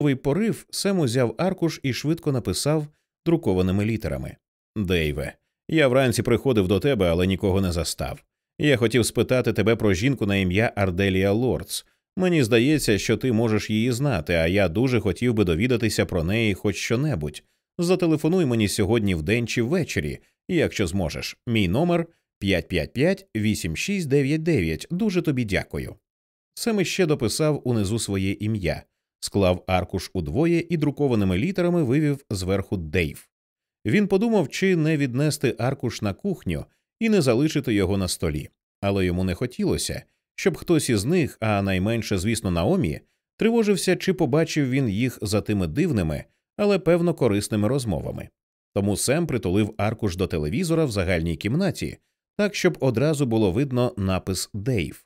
Новий порив Сем узяв аркуш і швидко написав друкованими літерами Дейве, я вранці приходив до тебе, але нікого не застав. Я хотів спитати тебе про жінку на ім'я Арделія Лордс. Мені здається, що ти можеш її знати, а я дуже хотів би довідатися про неї хоч що-небудь. Зателефонуй мені сьогодні вдень чи ввечері, якщо зможеш. Мій номер 555-8699. Дуже тобі дякую. Сем іще дописав унизу своє ім'я, склав аркуш удвоє і друкованими літерами вивів зверху Дейв. Він подумав, чи не віднести аркуш на кухню і не залишити його на столі, але йому не хотілося, щоб хтось із них, а найменше, звісно, Наомі, тривожився, чи побачив він їх за тими дивними, але певно корисними розмовами. Тому Сем притулив аркуш до телевізора в загальній кімнаті, так щоб одразу було видно напис Дейв.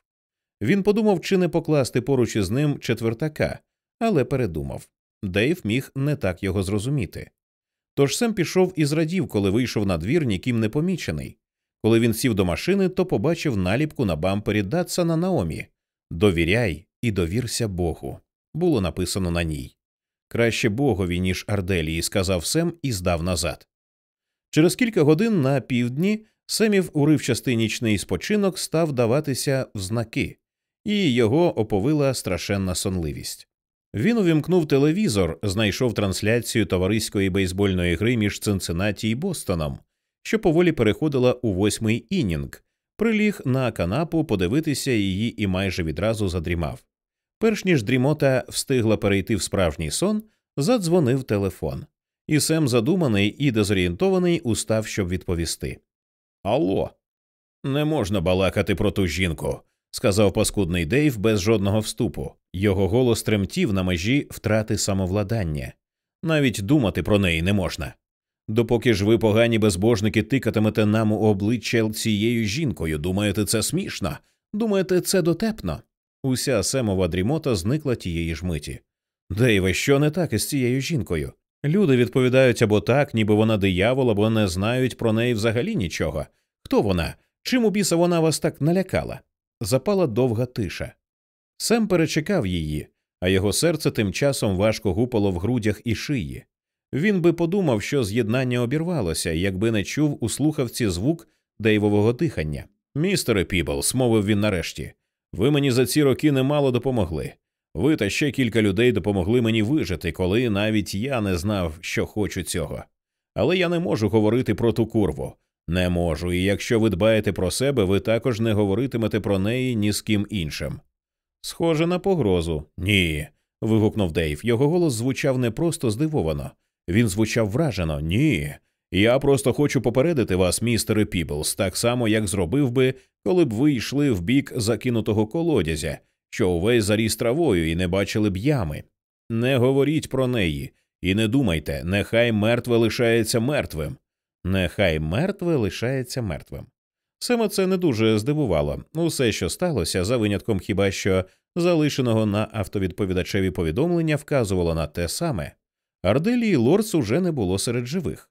Він подумав, чи не покласти поруч із ним четвертака, але передумав Дейв міг не так його зрозуміти. Тож Сем пішов і зрадів, коли вийшов на двір ніким не помічений. Коли він сів до машини, то побачив наліпку на бампері Датсана Наомі Довіряй і довірся Богу. Було написано на ній. Краще Богові, ніж Арделії, сказав Сем і здав назад. Через кілька годин на півдні Семів уривчастий нічний спочинок став даватися в знаки, і його оповила страшенна сонливість. Він увімкнув телевізор, знайшов трансляцію товариської бейсбольної гри між Цинциннаті і Бостоном, що поволі переходила у восьмий інінг, приліг на канапу подивитися її і майже відразу задрімав. Перш ніж дрімота встигла перейти в справжній сон, задзвонив телефон, і Сем, задуманий і дезорієнтований, устав, щоб відповісти. Алло, не можна балакати про ту жінку, сказав паскудний Дейв без жодного вступу. Його голос тремтів на межі втрати самовладання. Навіть думати про неї не можна. Допоки ж ви, погані безбожники, тикатимете нам у обличчя цією жінкою, думаєте, це смішно? Думаєте, це дотепно? Уся Семова дрімота зникла тієї ж миті. Дейве, що не так із цією жінкою? Люди відповідають або так, ніби вона диявол, або не знають про неї взагалі нічого. Хто вона? Чим у біса вона вас так налякала? Запала довга тиша. Сем перечекав її, а його серце тим часом важко гупало в грудях і шиї. Він би подумав, що з'єднання обірвалося, якби не чув у слухавці звук Дейвового дихання. Містере Піблс, мовив він нарешті, ви мені за ці роки немало допомогли. Ви та ще кілька людей допомогли мені вижити, коли навіть я не знав, що хочу цього. Але я не можу говорити про ту курву. Не можу, і якщо ви дбаєте про себе, ви також не говоритимете про неї ні з ким іншим. Схоже на погрозу. Ні. вигукнув Дейв. Його голос звучав не просто здивовано, він звучав вражено. Ні. Я просто хочу попередити вас, містере Піблс, так само, як зробив би, коли б ви йшли в бік закинутого колодязя, що увесь заріс травою і не бачили б ями. Не говоріть про неї, і не думайте, нехай мертве лишається мертвим. Нехай мертве лишається мертвим. Саме це не дуже здивувало. Усе, що сталося, за винятком хіба що залишеного на автовідповідачеві повідомлення, вказувало на те саме. Арделії Лордс уже не було серед живих.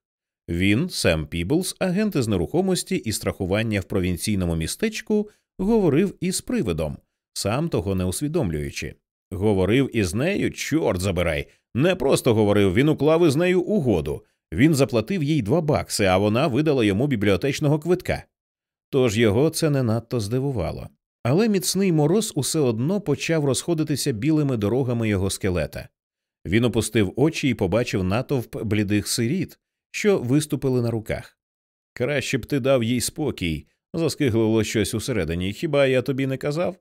Він, Сем Піблс, агент із нерухомості і страхування в провінційному містечку, говорив із привидом, сам того не усвідомлюючи. Говорив із нею, чорт забирай. Не просто говорив, він уклав із нею угоду. Він заплатив їй два бакси, а вона видала йому бібліотечного квитка. Тож його це не надто здивувало. Але міцний мороз усе одно почав розходитися білими дорогами його скелета. Він опустив очі і побачив натовп блідих сиріт, що виступили на руках. Краще б ти дав їй спокій, заскиглило щось усередині. Хіба я тобі не казав?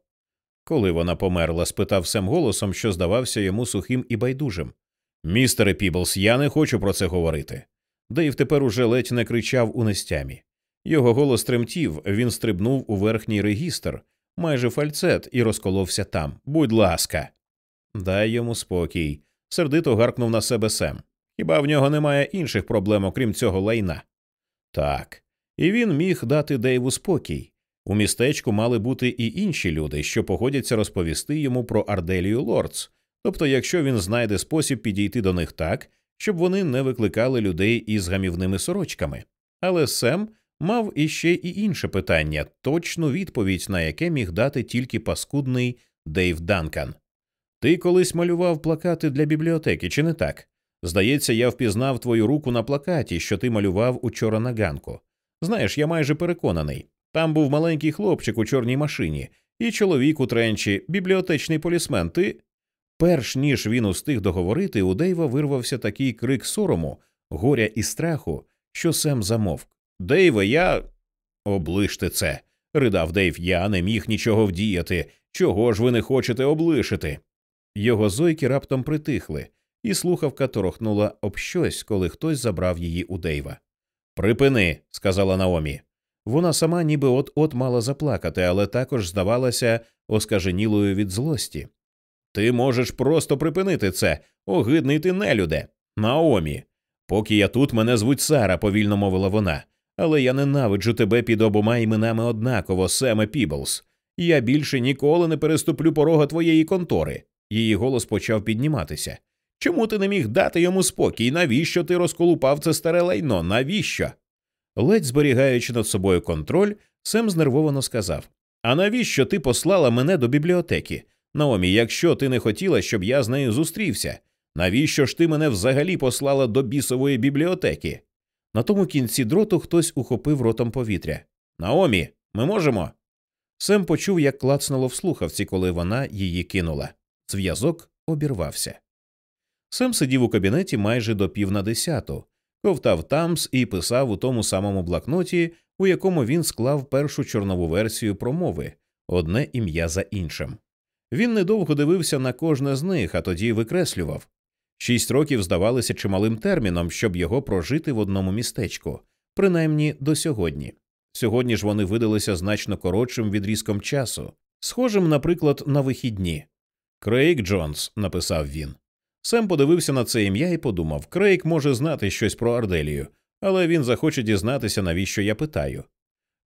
Коли вона померла? спитав Сем голосом, що здавався йому сухим і байдужим. Містере Піблс, я не хочу про це говорити. Дейв тепер уже ледь не кричав у нестямі. Його голос тремтів, він стрибнув у верхній регістр, майже фальцет, і розколовся там. Будь ласка, дай йому спокій. Сердито гаркнув на себе Сем. Хіба в нього немає інших проблем, окрім цього лайна? Так. І він міг дати Дейву спокій. У містечку мали бути і інші люди, що погодяться розповісти йому про Арделію Лордс, тобто, якщо він знайде спосіб підійти до них так, щоб вони не викликали людей із гамівними сорочками. Але Сем мав іще і інше питання, точну відповідь на яке міг дати тільки паскудний Дейв Данкан. Ти колись малював плакати для бібліотеки, чи не так? Здається, я впізнав твою руку на плакаті, що ти малював учора на ганку. Знаєш, я майже переконаний. Там був маленький хлопчик у чорній машині, і чоловік у тренчі, бібліотечний полісмен. Ти. Перш ніж він устиг договорити, у Дейва вирвався такий крик сорому, горя і страху, що Сем замовк. Дейве, я. Облиште це. ридав Дейв. Я не міг нічого вдіяти. Чого ж ви не хочете облишити? Його зойки раптом притихли, і слухавка торохнула об щось, коли хтось забрав її у Дейва. Припини, сказала Наомі. Вона сама ніби от от мала заплакати, але також здавалася оскаженілою від злості. Ти можеш просто припинити це, огидний ти нелюде. Наомі. Поки я тут, мене звуть Сара, повільно мовила вона, але я ненавиджу тебе під обома іменами однаково, Семе Піблс. Я більше ніколи не переступлю порога твоєї контори. Її голос почав підніматися. Чому ти не міг дати йому спокій? Навіщо ти розколупав це старе лайно? Навіщо? Ледь зберігаючи над собою контроль, Сем знервовано сказав А навіщо ти послала мене до бібліотеки? Наомі, якщо ти не хотіла, щоб я з нею зустрівся, навіщо ж ти мене взагалі послала до бісової бібліотеки? На тому кінці дроту хтось ухопив ротом повітря. Наомі, ми можемо. Сем почув, як клацнуло в слухавці, коли вона її кинула. Зв'язок обірвався. Сем сидів у кабінеті майже до пів на десяту, ковтав Тамс і писав у тому самому блокноті, у якому він склав першу чорнову версію промови одне ім'я за іншим. Він недовго дивився на кожне з них, а тоді викреслював. Шість років здавалися чималим терміном, щоб його прожити в одному містечку, принаймні до сьогодні. Сьогодні ж вони видалися значно коротшим відрізком часу, схожим, наприклад, на вихідні. Крейг Джонс, написав він. Сем подивився на це ім'я і подумав Крейг може знати щось про Арделію, але він захоче дізнатися, навіщо я питаю.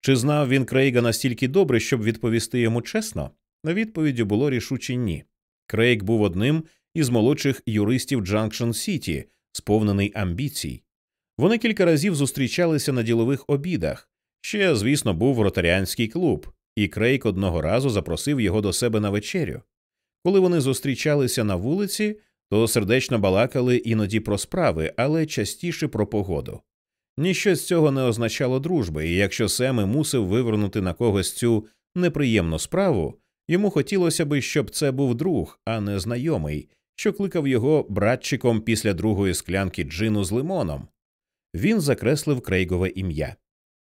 Чи знав він Крейга настільки добре, щоб відповісти йому чесно? На відповіді було рішуче ні. Крейг був одним із молодших юристів Джанкшн Сіті, сповнений амбіцій. Вони кілька разів зустрічалися на ділових обідах. Ще, звісно, був ротаріанський клуб, і Крейг одного разу запросив його до себе на вечерю. Коли вони зустрічалися на вулиці, то сердечно балакали іноді про справи, але частіше про погоду. Ніщо з цього не означало дружби, і якщо Сем і мусив вивернути на когось цю неприємну справу, йому хотілося би, щоб це був друг, а не знайомий, що кликав його братчиком після другої склянки джину з лимоном. Він закреслив крейгове ім'я.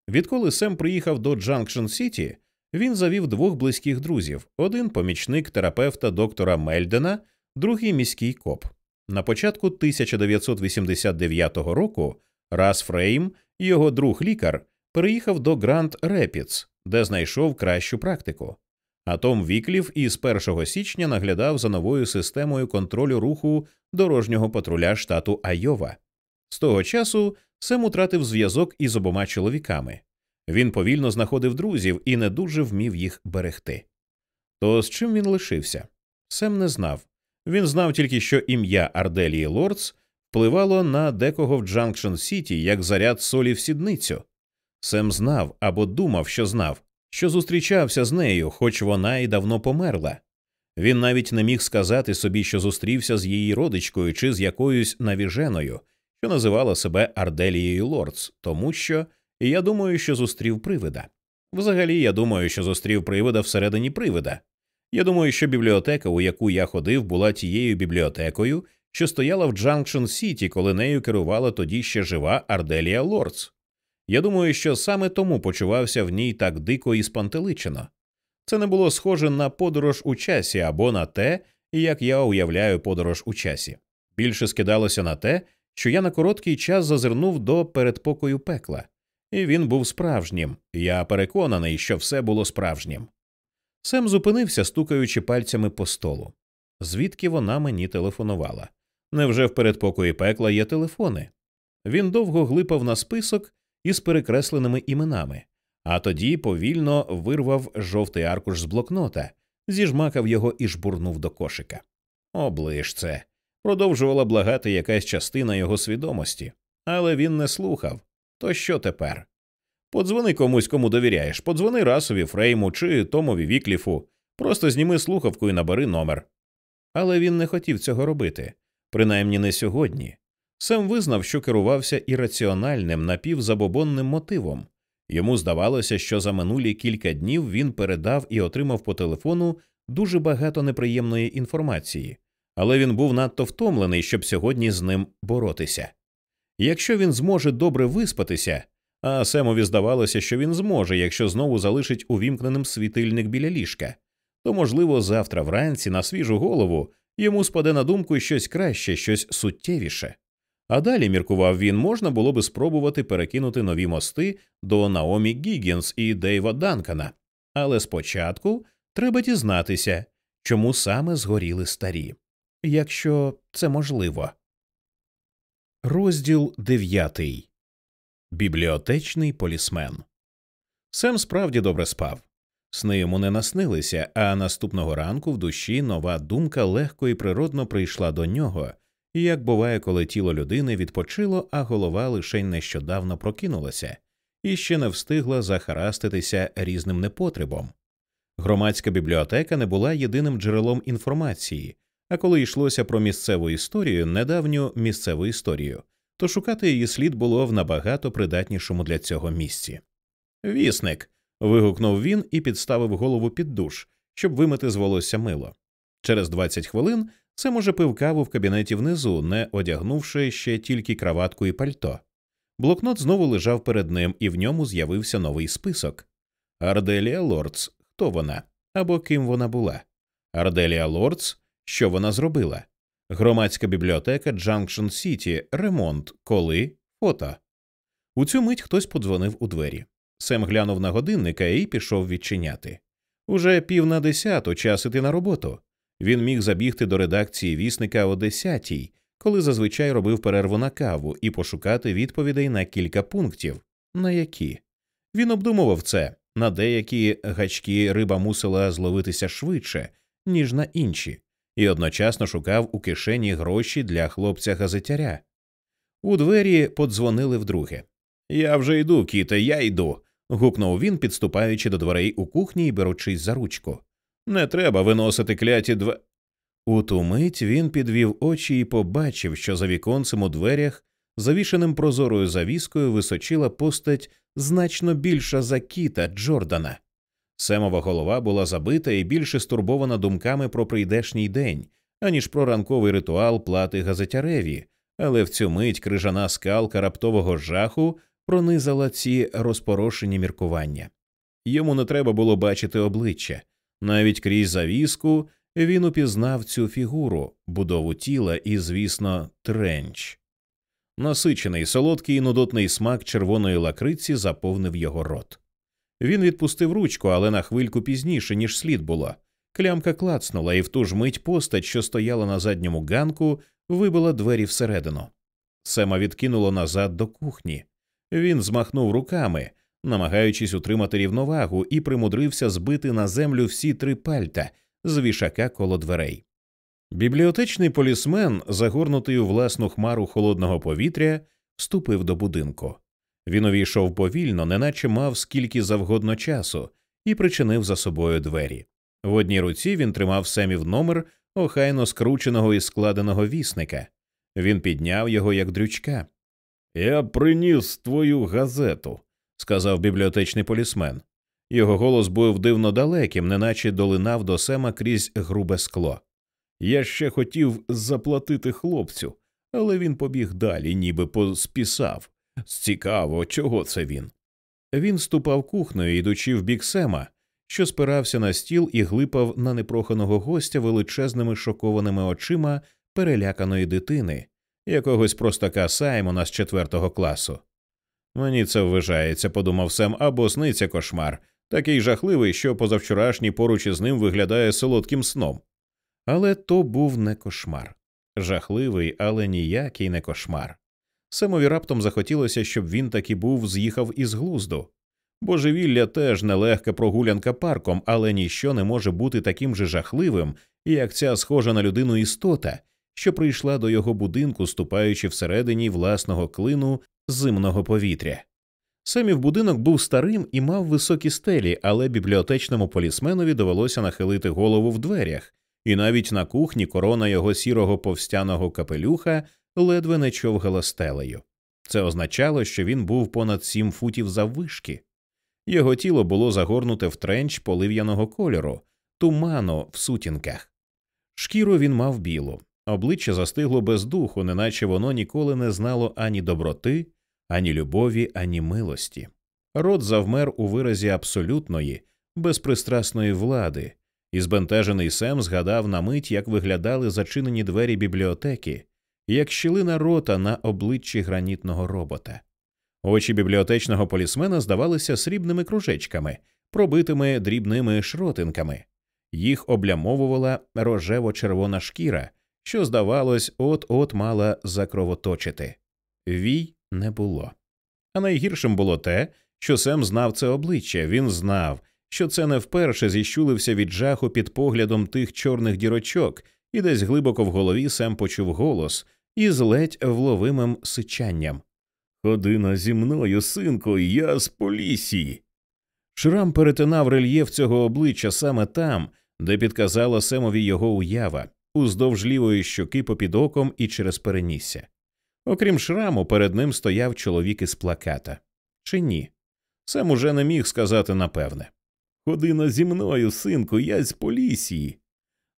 Відколи Сем приїхав до Джанкшн Сіті, він завів двох близьких друзів: один помічник терапевта доктора Мельдена, другий міський коп. На початку 1989 року Рас Фрейм, його друг лікар, переїхав до Гранд Репідс, де знайшов кращу практику. А Том Віклів із 1 січня наглядав за новою системою контролю руху дорожнього патруля штату Айова. З того часу Сем утратив зв'язок із обома чоловіками. Він повільно знаходив друзів і не дуже вмів їх берегти. То з чим він лишився? Сем не знав. Він знав тільки, що ім'я Арделії Лордс впливало на декого в Джанкшн Сіті як заряд солі в сідницю. Сем знав або думав, що знав, що зустрічався з нею, хоч вона й давно померла. Він навіть не міг сказати собі, що зустрівся з її родичкою чи з якоюсь навіженою, що називала себе Арделією Лордс, тому що я думаю, що зустрів привида. Взагалі, я думаю, що зустрів привида всередині привида. Я думаю, що бібліотека, у яку я ходив, була тією бібліотекою, що стояла в Джанкшн Сіті, коли нею керувала тоді ще жива Арделія Лордс. Я думаю, що саме тому почувався в ній так дико і спантеличено. Це не було схоже на подорож у часі або на те, як я уявляю подорож у часі. Більше скидалося на те, що я на короткий час зазирнув до передпокою пекла, і він був справжнім. Я переконаний, що все було справжнім. Сем зупинився, стукаючи пальцями по столу. Звідки вона мені телефонувала? Невже в передпокої пекла є телефони? Він довго глипав на список із перекресленими іменами, а тоді повільно вирвав жовтий аркуш з блокнота, зіжмакав його і жбурнув до кошика. Оближ це. Продовжувала благати якась частина його свідомості, але він не слухав. То що тепер? Подзвони комусь, кому довіряєш, подзвони расові Фрейму чи Томові Вікліфу, просто зніми слухавку і набери номер. Але він не хотів цього робити, принаймні не сьогодні. Сем визнав, що керувався ірраціональним напівзабобонним мотивом. Йому здавалося, що за минулі кілька днів він передав і отримав по телефону дуже багато неприємної інформації, але він був надто втомлений, щоб сьогодні з ним боротися. Якщо він зможе добре виспатися, а Семові здавалося, що він зможе, якщо знову залишить увімкненим світильник біля ліжка, то, можливо, завтра вранці на свіжу голову йому спаде на думку щось краще, щось суттєвіше. А далі, міркував він, можна було би спробувати перекинути нові мости до Наомі Гіггінс і Дейва Данкана. Але спочатку треба дізнатися, чому саме згоріли старі, якщо це можливо. Розділ дев'ятий Бібліотечний полісмен. Сем справді добре спав. Сни йому не наснилися, а наступного ранку в душі нова думка легко і природно прийшла до нього, як буває, коли тіло людини відпочило, а голова лише нещодавно прокинулася і ще не встигла захараститися різним непотребом. Громадська бібліотека не була єдиним джерелом інформації, а коли йшлося про місцеву історію, недавню місцеву історію, то шукати її слід було в набагато придатнішому для цього місці. Вісник. вигукнув він і підставив голову під душ, щоб вимити з волосся мило. Через 20 хвилин Сем уже пив каву в кабінеті внизу, не одягнувши ще тільки краватку і пальто. Блокнот знову лежав перед ним, і в ньому з'явився новий список. Арделія Лордс, хто вона або ким вона була. Арделія Лордс, що вона зробила. Громадська бібліотека Джанкшн Сіті, ремонт, коли, фото. У цю мить хтось подзвонив у двері. Сем глянув на годинника і пішов відчиняти. Уже пів на десяту час іти на роботу. Він міг забігти до редакції вісника о десятій, коли зазвичай робив перерву на каву, і пошукати відповідей на кілька пунктів. На які він обдумував це, на деякі гачки риба мусила зловитися швидше, ніж на інші, і одночасно шукав у кишені гроші для хлопця газетяря. У двері подзвонили вдруге. Я вже йду, кіте, я йду. гукнув він, підступаючи до дверей у кухні і беручись за ручку. Не треба виносити кляті дв. У ту мить він підвів очі і побачив, що за віконцем у дверях, завішеним прозорою завіскою, височила постать значно більша за кіта Джордана. Семова голова була забита і більше стурбована думками про прийдешній день, аніж про ранковий ритуал плати газетяреві, але в цю мить крижана скалка раптового жаху пронизала ці розпорошені міркування. Йому не треба було бачити обличчя. Навіть крізь завіску він упізнав цю фігуру, будову тіла і, звісно, тренч. Насичений солодкий і нудотний смак червоної лакриці заповнив його рот. Він відпустив ручку, але на хвильку пізніше, ніж слід було. Клямка клацнула, і в ту ж мить постать, що стояла на задньому ганку, вибила двері всередину. Сема відкинуло назад до кухні. Він змахнув руками, намагаючись утримати рівновагу, і примудрився збити на землю всі три пальта з вішака коло дверей. Бібліотечний полісмен, загорнутий у власну хмару холодного повітря, вступив до будинку. Він увійшов повільно, неначе мав скільки завгодно часу, і причинив за собою двері. В одній руці він тримав семів номер охайно скрученого і складеного вісника. Він підняв його як дрючка. Я приніс твою газету, сказав бібліотечний полісмен. Його голос був дивно далеким, неначе долинав до Сема крізь грубе скло. Я ще хотів заплатити хлопцю, але він побіг далі, ніби поспісав. Цікаво, чого це він. Він ступав кухнею, ідучи в бік Сема, що спирався на стіл і глипав на непроханого гостя величезними шокованими очима переляканої дитини, якогось простака Саймона з четвертого класу. Мені це вважається, подумав Сем, або сниться кошмар, такий жахливий, що позавчорашній поруч із ним виглядає солодким сном. Але то був не кошмар. Жахливий, але ніякий не кошмар. Семові раптом захотілося, щоб він таки був з'їхав із глузду. Божевілля теж нелегка прогулянка парком, але ніщо не може бути таким же жахливим, як ця схожа на людину істота, що прийшла до його будинку, ступаючи всередині власного клину зимного повітря. Семів будинок був старим і мав високі стелі, але бібліотечному полісменові довелося нахилити голову в дверях, і навіть на кухні корона його сірого повстяного капелюха ледве не човгала стелею. Це означало, що він був понад сім футів заввишки. Його тіло було загорнуте в тренч полив'яного кольору, туману в сутінках. Шкіру він мав білу, обличчя застигло без духу, неначе воно ніколи не знало ані доброти, ані любові, ані милості. Рот завмер у виразі абсолютної, безпристрасної влади, і збентежений Сем згадав на мить, як виглядали зачинені двері бібліотеки, як щілина рота на обличчі гранітного робота. Очі бібліотечного полісмена здавалися срібними кружечками, пробитими дрібними шротинками. Їх облямовувала рожево-червона шкіра, що, здавалось, от-от мала закровоточити. Вій не було. А найгіршим було те, що Сем знав це обличчя. Він знав, що це не вперше зіщулився від жаху під поглядом тих чорних дірочок, і десь глибоко в голові Сем почув голос із ледь вловимим сичанням. Ходи-но зі мною, синку, я з полісії. Шрам перетинав рельєф цього обличчя саме там, де підказала Семові його уява, уздовж лівої щоки попід оком і через перенісся. Окрім шраму, перед ним стояв чоловік із плаката. Чи ні? Сем уже не міг сказати напевне. Ходи-но зі мною, синку, я з полісії.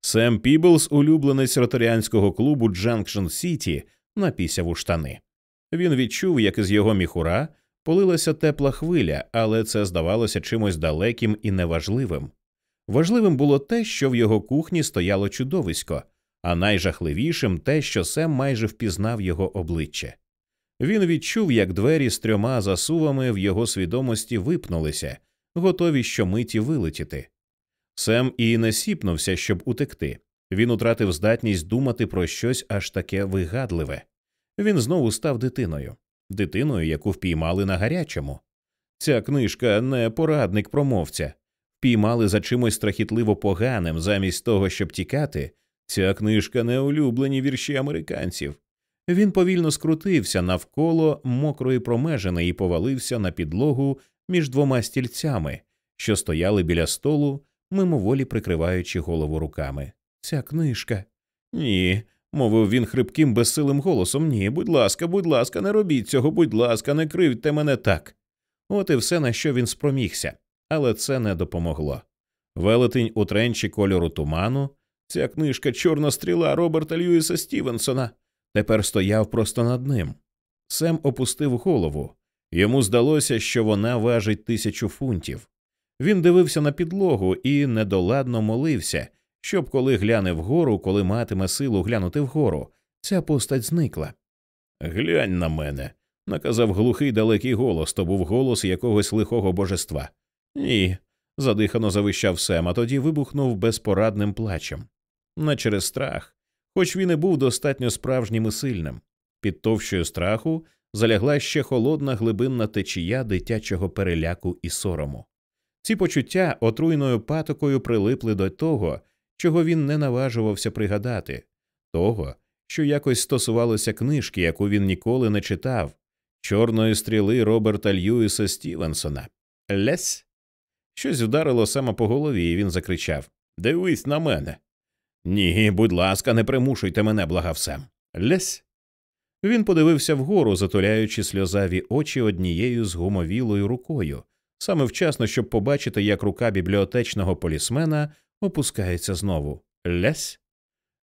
Сем Піблс, улюбленець ротаріанського клубу Джанкшн Сіті, напісяв у штани. Він відчув, як із його міхура полилася тепла хвиля, але це здавалося чимось далеким і неважливим. Важливим було те, що в його кухні стояло чудовисько, а найжахливішим те, що Сем майже впізнав його обличчя. Він відчув, як двері з трьома засувами в його свідомості випнулися, готові щомиті вилетіти. Сем і не сіпнувся, щоб утекти. Він утратив здатність думати про щось аж таке вигадливе. Він знову став дитиною, дитиною, яку впіймали на гарячому. Ця книжка не порадник промовця. Впіймали за чимось страхітливо поганим, замість того, щоб тікати. Ця книжка не улюблені вірші американців. Він повільно скрутився навколо мокрої промежини і повалився на підлогу між двома стільцями, що стояли біля столу, мимоволі прикриваючи голову руками. Ця книжка. Ні, мовив він хрипким, безсилим голосом. Ні, будь ласка, будь ласка, не робіть цього, будь ласка, не кривдьте мене так. От і все, на що він спромігся, але це не допомогло. Велетень у тренчі кольору туману, ця книжка Чорна стріла Роберта Льюіса Стівенсона, тепер стояв просто над ним. Сем опустив голову. Йому здалося, що вона важить тисячу фунтів. Він дивився на підлогу і недоладно молився, щоб коли гляне вгору, коли матиме силу глянути вгору, ця постать зникла. Глянь на мене, наказав глухий далекий голос, то був голос якогось лихого божества. Ні, задихано завищав Сем, а тоді вибухнув безпорадним плачем. Не через страх, хоч він і був достатньо справжнім і сильним. Під товщою страху залягла ще холодна глибинна течія дитячого переляку і сорому. Ці почуття отруйною патокою прилипли до того, чого він не наважувався пригадати, того, що якось стосувалося книжки, яку він ніколи не читав, чорної стріли Роберта Льюіса Стівенсона. Лесь. Щось вдарило саме по голові, і він закричав Дивись на мене. Ні, будь ласка, не примушуйте мене, благав Сем. Лесь. Він подивився вгору, затуляючи сльозаві очі однією з гумовілою рукою, саме вчасно, щоб побачити, як рука бібліотечного полісмена опускається знову. Лясь.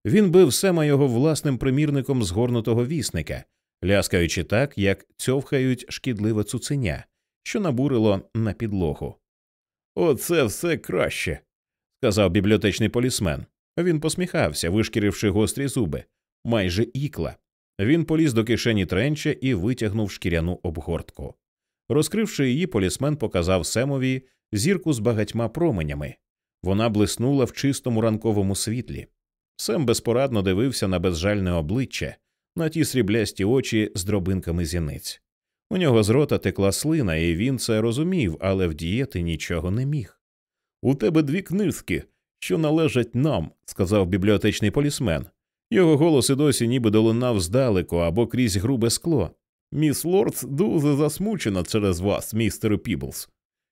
Він бив Сема його власним примірником згорнутого вісника, ляскаючи так, як цьовхають шкідливе цуценя, що набурило на підлогу. Оце все краще, сказав бібліотечний полісмен. Він посміхався, вишкіривши гострі зуби, майже ікла. Він поліз до кишені тренча і витягнув шкіряну обгортку. Розкривши її, полісмен показав Семові зірку з багатьма променями. Вона блиснула в чистому ранковому світлі. Сем безпорадно дивився на безжальне обличчя, на ті сріблясті очі з дробинками зіниць. У нього з рота текла слина, і він це розумів, але вдіяти нічого не міг. У тебе дві книжки, що належать нам, сказав бібліотечний полісмен. Його голос і досі ніби долунав здалеку або крізь грубе скло. Міс Лордс дуже засмучена через вас, містер Піблс.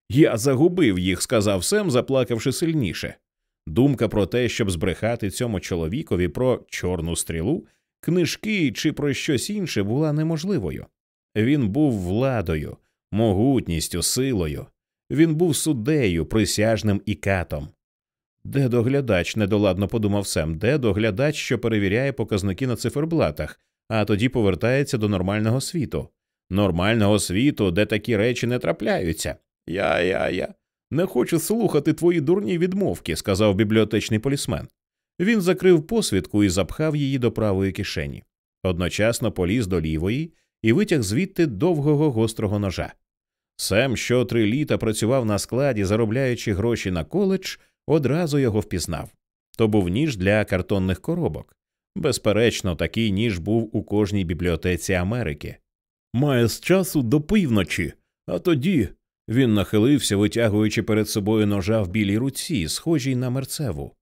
Я загубив їх, сказав Сем, заплакавши сильніше. Думка про те, щоб збрехати цьому чоловікові про чорну стрілу, книжки чи про щось інше була неможливою. Він був владою, могутністю, силою. Він був суддею, присяжним і катом. Де доглядач, недоладно подумав Сем, де доглядач, що перевіряє показники на циферблатах, а тоді повертається до нормального світу, нормального світу, де такі речі не трапляються. Я, я, я. Не хочу слухати твої дурні відмовки, сказав бібліотечний полісмен. Він закрив посвідку і запхав її до правої кишені. Одночасно поліз до лівої і витяг звідти довгого гострого ножа. Сем, що три літа працював на складі, заробляючи гроші на коледж, одразу його впізнав. То був ніж для картонних коробок. Безперечно, такий ніж був у кожній бібліотеці Америки. Має з часу до півночі, а тоді він нахилився, витягуючи перед собою ножа в білій руці, схожій на мерцеву.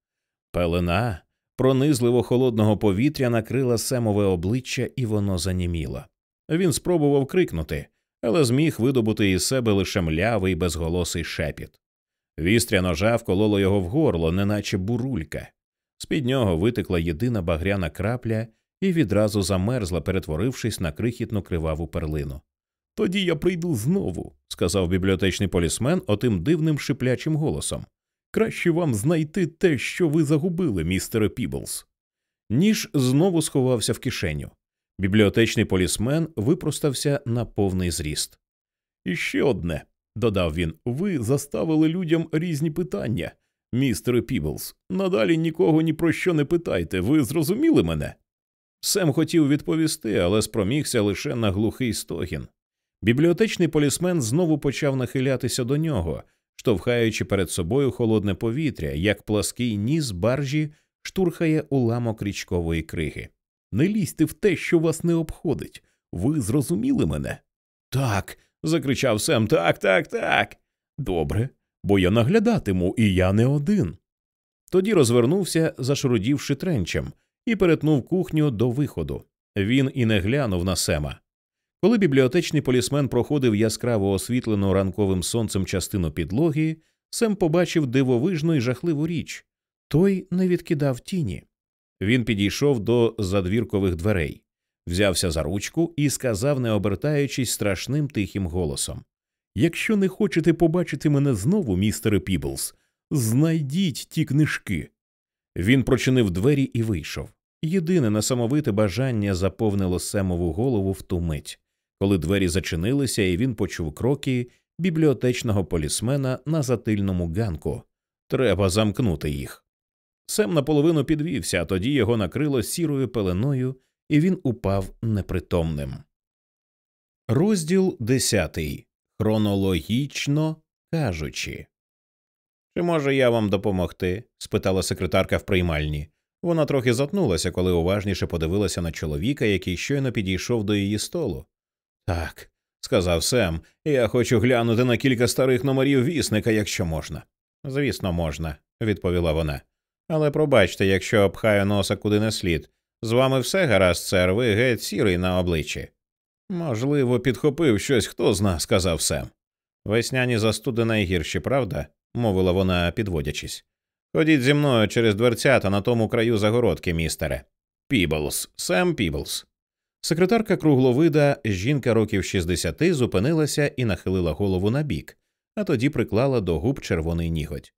Пелена пронизливо холодного повітря накрила семове обличчя, і воно заніміло. Він спробував крикнути, але зміг видобути із себе лише млявий безголосий шепіт. Вістря ножа вкололо його в горло, неначе бурулька. З під нього витекла єдина багряна крапля і відразу замерзла, перетворившись на крихітну криваву перлину. Тоді я прийду знову, сказав бібліотечний полісмен отим дивним шиплячим голосом. Краще вам знайти те, що ви загубили, містере Піблс. Ніж знову сховався в кишеню. Бібліотечний полісмен випростався на повний зріст. І ще одне, додав він, ви заставили людям різні питання, містере Піблс. Надалі нікого ні про що не питайте. Ви зрозуміли мене? Сем хотів відповісти, але спромігся лише на глухий стогін. Бібліотечний полісмен знову почав нахилятися до нього, штовхаючи перед собою холодне повітря, як плаский ніс баржі штурхає уламок річкової криги. Не лізьте в те, що вас не обходить. Ви зрозуміли мене? Так. закричав Сем. Так, так, так. Добре, бо я наглядатиму, і я не один. Тоді розвернувся, зашурудівши тренчем, і перетнув кухню до виходу. Він і не глянув на Сема. Коли бібліотечний полісмен проходив яскраво освітлену ранковим сонцем частину підлоги, Сем побачив дивовижну і жахливу річ той не відкидав тіні. Він підійшов до задвіркових дверей, взявся за ручку і сказав, не обертаючись страшним тихим голосом Якщо не хочете побачити мене знову, містере Піблс, знайдіть ті книжки. Він прочинив двері і вийшов. Єдине несамовите бажання заповнило Семову голову в ту мить коли двері зачинилися, і він почув кроки бібліотечного полісмена на затильному ганку. Треба замкнути їх. Сем наполовину підвівся, а тоді його накрило сірою пеленою, і він упав непритомним. Розділ десятий. Хронологічно кажучи. Чи може я вам допомогти? спитала секретарка в приймальні. Вона трохи затнулася, коли уважніше подивилася на чоловіка, який щойно підійшов до її столу. Так, сказав Сем, я хочу глянути на кілька старих номерів вісника, якщо можна. Звісно, можна, відповіла вона. Але пробачте, якщо обхаю носа куди не слід. З вами все гаразд, сер, ви геть сірий на обличчі. Можливо, підхопив щось, хто зна, сказав Сем. Весняні застуди найгірші, правда? мовила вона, підводячись. Ходіть зі мною через дверцята на тому краю загородки, містере. Піблс, Сем Піблс. Секретарка кругловида, жінка років 60, зупинилася і нахилила голову на бік, а тоді приклала до губ червоний ніготь.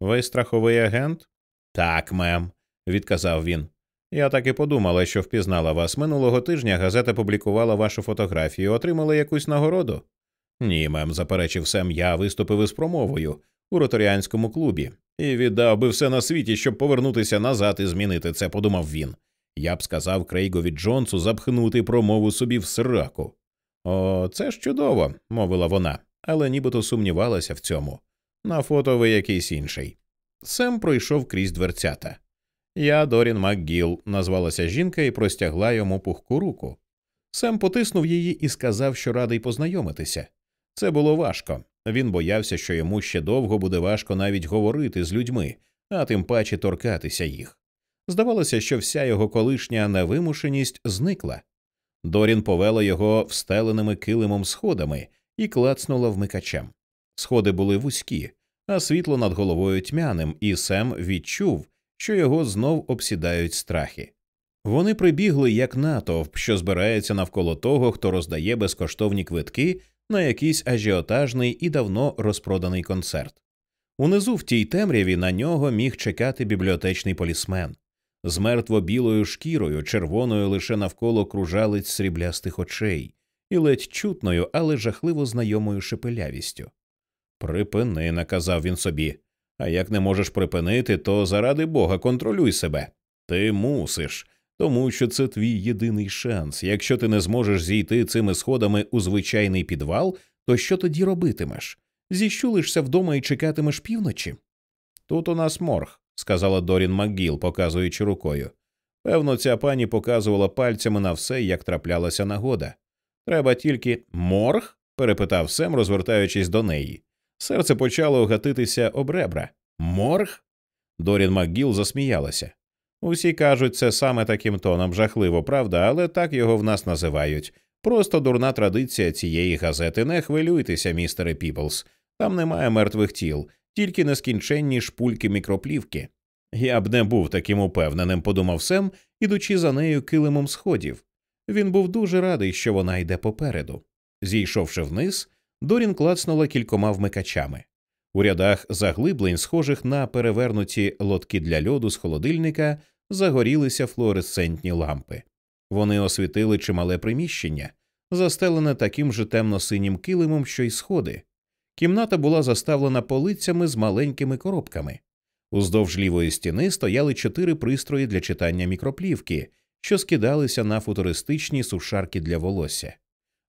Ви страховий агент? Так, мем, відказав він. Я так і подумала, що впізнала вас. Минулого тижня газета публікувала вашу фотографію, отримали якусь нагороду? Ні, мем, заперечив Сем, я виступив із промовою у роторіанському клубі і віддав би все на світі, щоб повернутися назад і змінити це, подумав він. Я б сказав Крейгові Джонсу запхнути промову собі в сраку. О, це ж чудово, мовила вона, але нібито сумнівалася в цьому. На фото ви якийсь інший. Сем пройшов крізь дверцята. Я Дорін МакГіл, назвалася жінка і простягла йому пухку руку. Сем потиснув її і сказав, що радий познайомитися. Це було важко. Він боявся, що йому ще довго буде важко навіть говорити з людьми, а тим паче торкатися їх. Здавалося, що вся його колишня невимушеність зникла. Дорін повела його встеленими килимом сходами і клацнула вмикачем. Сходи були вузькі, а світло над головою тьмяним, і Сем відчув, що його знов обсідають страхи. Вони прибігли як натовп, що збирається навколо того, хто роздає безкоштовні квитки на якийсь ажіотажний і давно розпроданий концерт. Унизу в тій темряві на нього міг чекати бібліотечний полісмен з мертво білою шкірою, червоною лише навколо кружалиць сріблястих очей, і ледь чутною, але жахливо знайомою шепелявістю. Припини, наказав він собі. А як не можеш припинити, то заради бога контролюй себе. Ти мусиш, тому що це твій єдиний шанс. Якщо ти не зможеш зійти цими сходами у звичайний підвал, то що тоді робитимеш? Зіщулишся вдома і чекатимеш півночі? Тут у нас морг, сказала Дорін МакГіл, показуючи рукою. Певно, ця пані показувала пальцями на все, як траплялася нагода. Треба тільки морг? перепитав Сем, розвертаючись до неї. Серце почало гатитися об ребра. Морг? Дорін МакГіл засміялася. Усі кажуть, це саме таким тоном жахливо, правда, але так його в нас називають. Просто дурна традиція цієї газети. Не хвилюйтеся, містере Піплс. Там немає мертвих тіл, тільки нескінченні шпульки мікроплівки. Я б не був таким упевненим, подумав Сем, ідучи за нею килимом сходів. Він був дуже радий, що вона йде попереду. Зійшовши вниз, Дорін клацнула кількома вмикачами. У рядах заглиблень, схожих на перевернуті лотки для льоду з холодильника, загорілися флуоресцентні лампи. Вони освітили чимале приміщення, застелене таким же темно-синім килимом, що й сходи. Кімната була заставлена полицями з маленькими коробками. Уздовж лівої стіни стояли чотири пристрої для читання мікроплівки, що скидалися на футуристичні сушарки для волосся.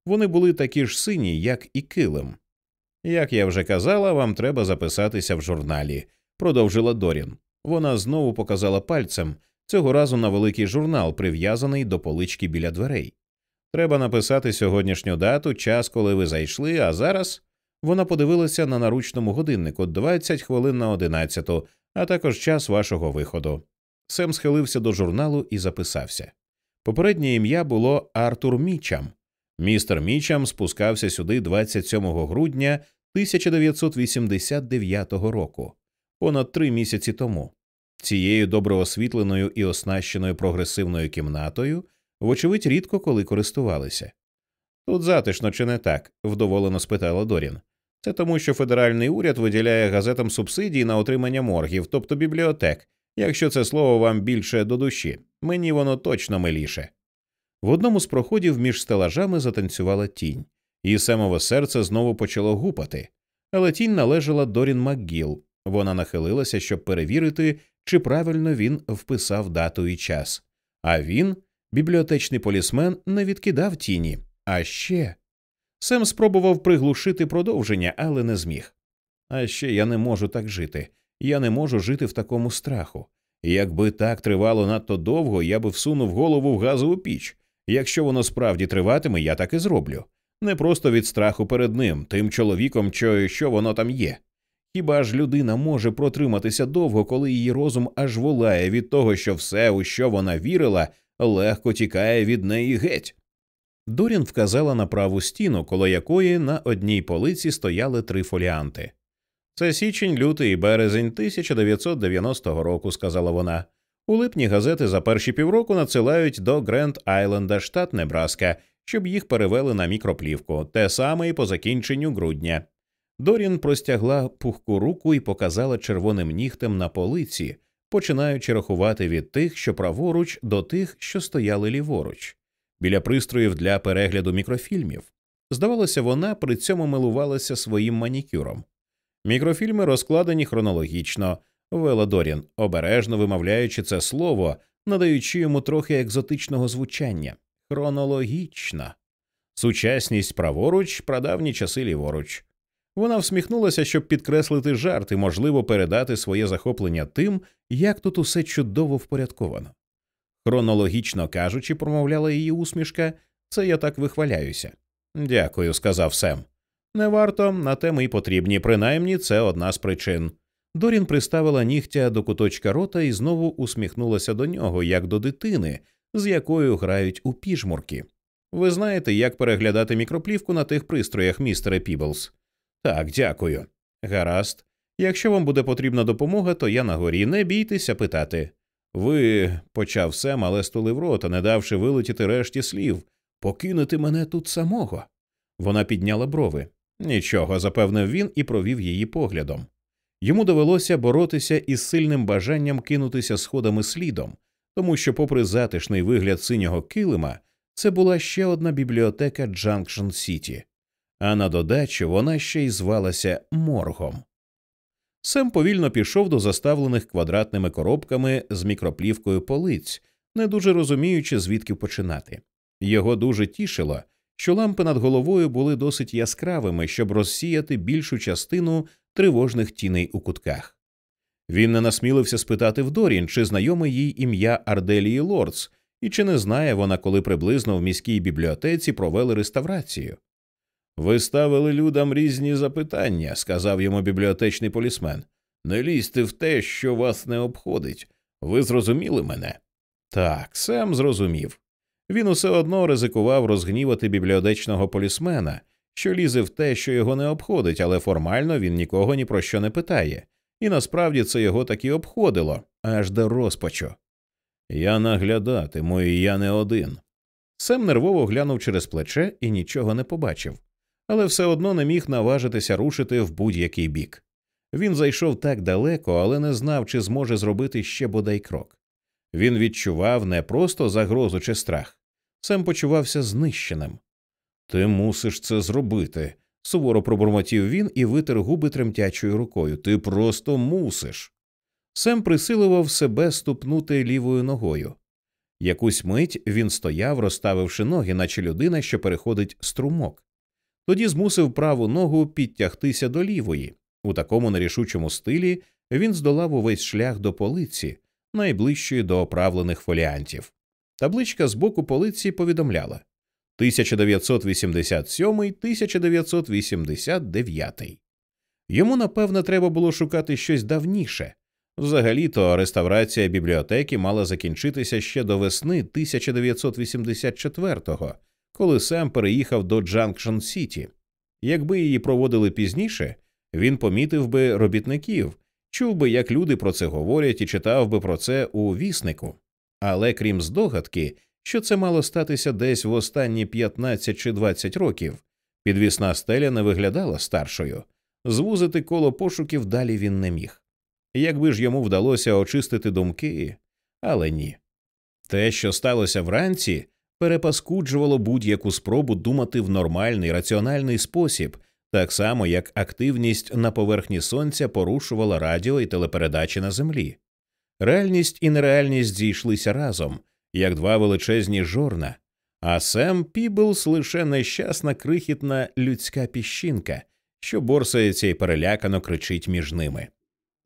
Вони були такі ж сині, як і килим. Як я вже казала, вам треба записатися в журналі, продовжила Дорін. Вона знову показала пальцем, цього разу на великий журнал, прив'язаний до полички біля дверей. Треба написати сьогоднішню дату, час, коли ви зайшли, а зараз вона подивилася на наручному годиннику 20 хвилин на 11, а також час вашого виходу. Сем схилився до журналу і записався. Попереднє ім'я було Артур Мічам. Містер Мічам спускався сюди 27 грудня 1989 року, понад три місяці тому. Цією добре освітленою і оснащеною прогресивною кімнатою, вочевидь, рідко коли користувалися. Тут затишно чи не так? вдоволено спитала Дорін. Це тому, що федеральний уряд виділяє газетам субсидії на отримання моргів, тобто бібліотек, якщо це слово вам більше до душі. Мені воно точно миліше. В одному з проходів між стелажами затанцювала тінь, і самове серце знову почало гупати. Але тінь належала Дорін МакГіл. Вона нахилилася, щоб перевірити, чи правильно він вписав дату і час. А він, бібліотечний полісмен, не відкидав тіні. А ще Сем спробував приглушити продовження, але не зміг. А ще я не можу так жити. Я не можу жити в такому страху. Якби так тривало надто довго, я би всунув голову в газову піч. Якщо воно справді триватиме, я так і зроблю. Не просто від страху перед ним, тим чоловіком, що, що воно там є. Хіба ж людина може протриматися довго, коли її розум аж волає від того, що все, у що вона вірила, легко тікає від неї геть? Дорін вказала на праву стіну, коло якої на одній полиці стояли три фоліанти. Це січень, лютий і березень 1990 року, сказала вона. У липні газети за перші півроку надсилають до Гренд Айленда, штат Небраска, щоб їх перевели на мікроплівку, те саме і по закінченню грудня. Дорін простягла пухку руку і показала червоним нігтем на полиці, починаючи рахувати від тих, що праворуч, до тих, що стояли ліворуч біля пристроїв для перегляду мікрофільмів. Здавалося, вона при цьому милувалася своїм манікюром. Мікрофільми розкладені хронологічно, вела Дорін, обережно вимовляючи це слово, надаючи йому трохи екзотичного звучання. Хронологічно. Сучасність праворуч, прадавні часи ліворуч. Вона всміхнулася, щоб підкреслити жарт і, можливо, передати своє захоплення тим, як тут усе чудово впорядковано. Хронологічно кажучи, промовляла її усмішка, це я так вихваляюся. Дякую, сказав Сем. Не варто, на те ми й потрібні, принаймні це одна з причин. Дорін приставила нігтя до куточка рота і знову усміхнулася до нього, як до дитини, з якою грають у піжмурки. Ви знаєте, як переглядати мікроплівку на тих пристроях, містере Піблс? Так, дякую. Гаразд. Якщо вам буде потрібна допомога, то я на горі. Не бійтеся питати. Ви, почав Сем, але стулив рота, не давши вилетіти решті слів. Покинути мене тут самого. Вона підняла брови. Нічого, запевнив він і провів її поглядом. Йому довелося боротися із сильним бажанням кинутися сходами слідом, тому що, попри затишний вигляд синього килима, це була ще одна бібліотека Джанкшн Сіті, а на додачу вона ще й звалася моргом. Сем повільно пішов до заставлених квадратними коробками з мікроплівкою полиць, не дуже розуміючи, звідки починати. Його дуже тішило, що лампи над головою були досить яскравими, щоб розсіяти більшу частину тривожних тіней у кутках. Він не насмілився спитати в Дорін, чи знайоме їй ім'я Арделії Лордс, і чи не знає вона, коли приблизно в міській бібліотеці провели реставрацію. Ви ставили людям різні запитання, сказав йому бібліотечний полісмен. Не лізьте в те, що вас не обходить. Ви зрозуміли мене? Так, Сем зрозумів. Він усе одно ризикував розгнівати бібліотечного полісмена, що лізе в те, що його не обходить, але формально він нікого ні про що не питає, і насправді це його таки обходило аж до розпачу. Я наглядатиму, і я не один. Сем нервово глянув через плече і нічого не побачив, але все одно не міг наважитися рушити в будь-який бік. Він зайшов так далеко, але не знав, чи зможе зробити ще бодай крок. Він відчував не просто загрозу чи страх, Сем почувався знищеним. Ти мусиш це зробити, суворо пробурмотів він і витер губи тремтячою рукою. Ти просто мусиш. Сем присилував себе ступнути лівою ногою. Якусь мить він стояв, розставивши ноги, наче людина, що переходить струмок. Тоді змусив праву ногу підтягтися до лівої. У такому нерішучому стилі він здолав увесь шлях до полиці, найближчої до оправлених фоліантів. Табличка з боку полиці повідомляла 1987-1989. Йому, напевно, треба було шукати щось давніше. Взагалі-то реставрація бібліотеки мала закінчитися ще до весни 1984-го, коли Сем переїхав до Джанкшн Сіті. Якби її проводили пізніше, він помітив би робітників, чув би, як люди про це говорять, і читав би про це у віснику. Але крім здогадки, що це мало статися десь в останні 15 чи 20 років, підвісна стеля не виглядала старшою, звузити коло пошуків далі він не міг. Якби ж йому вдалося очистити думки, але ні. Те, що сталося вранці, перепаскуджувало будь-яку спробу думати в нормальний раціональний спосіб, так само як активність на поверхні сонця порушувала радіо і телепередачі на землі. Реальність і нереальність зійшлися разом, як два величезні жорна, а Сем Піблс лише нещасна крихітна людська піщинка, що борсається і перелякано кричить між ними.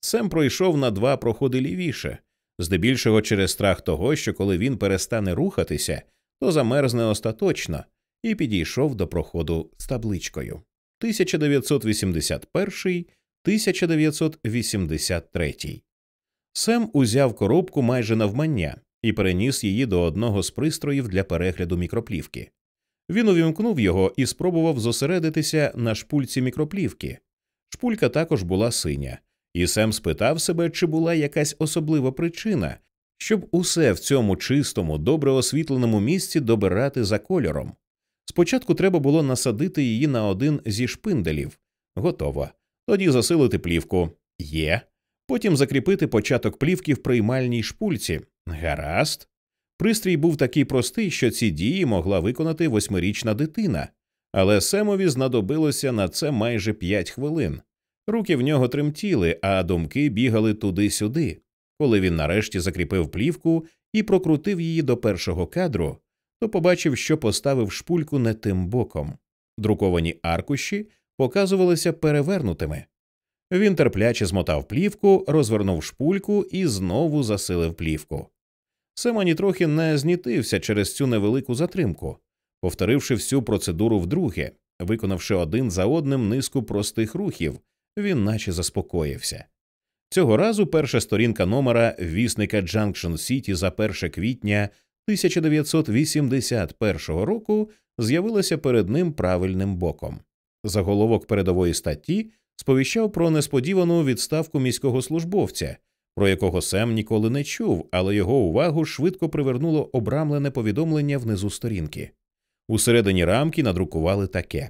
Сем пройшов на два проходи лівіше, здебільшого через страх того, що коли він перестане рухатися, то замерзне остаточно, і підійшов до проходу з табличкою 1981 1983 Сем узяв коробку майже навмання і переніс її до одного з пристроїв для перегляду мікроплівки. Він увімкнув його і спробував зосередитися на шпульці мікроплівки. Шпулька також була синя, і Сем спитав себе, чи була якась особлива причина, щоб усе в цьому чистому, добре освітленому місці добирати за кольором. Спочатку треба було насадити її на один зі шпинделів. Готово. Тоді засилити плівку. Є потім закріпити початок плівки в приймальній шпульці. Гаразд. Пристрій був такий простий, що ці дії могла виконати восьмирічна дитина, але Семові знадобилося на це майже п'ять хвилин. Руки в нього тремтіли, а думки бігали туди-сюди. Коли він нарешті закріпив плівку і прокрутив її до першого кадру, то побачив, що поставив шпульку не тим боком. Друковані аркуші показувалися перевернутими. Він терпляче змотав плівку, розвернув шпульку і знову засилив плівку. Сем ані трохи не знітився через цю невелику затримку, повторивши всю процедуру вдруге, виконавши один за одним низку простих рухів, він наче заспокоївся. Цього разу перша сторінка номера вісника Джанкшн Сіті за 1 квітня 1981 року з'явилася перед ним правильним боком. Заголовок передової статті сповіщав про несподівану відставку міського службовця, про якого Сем ніколи не чув, але його увагу швидко привернуло обрамлене повідомлення внизу сторінки. Усередині рамки надрукували таке.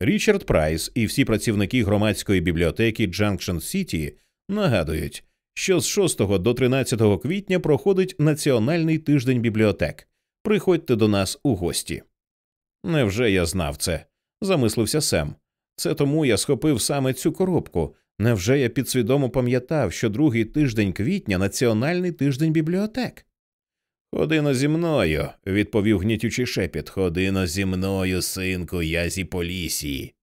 Річард Прайс і всі працівники громадської бібліотеки Джанкшн Сіті нагадують, що з 6 до 13 квітня проходить Національний тиждень бібліотек. Приходьте до нас у гості. Невже я знав це? замислився Сем. Це тому я схопив саме цю коробку. Невже я підсвідомо пам'ятав, що другий тиждень квітня Національний тиждень бібліотек? Ходино зі мною, відповів гнітючий шепіт. Ходино зі мною, синку, я зі полісії.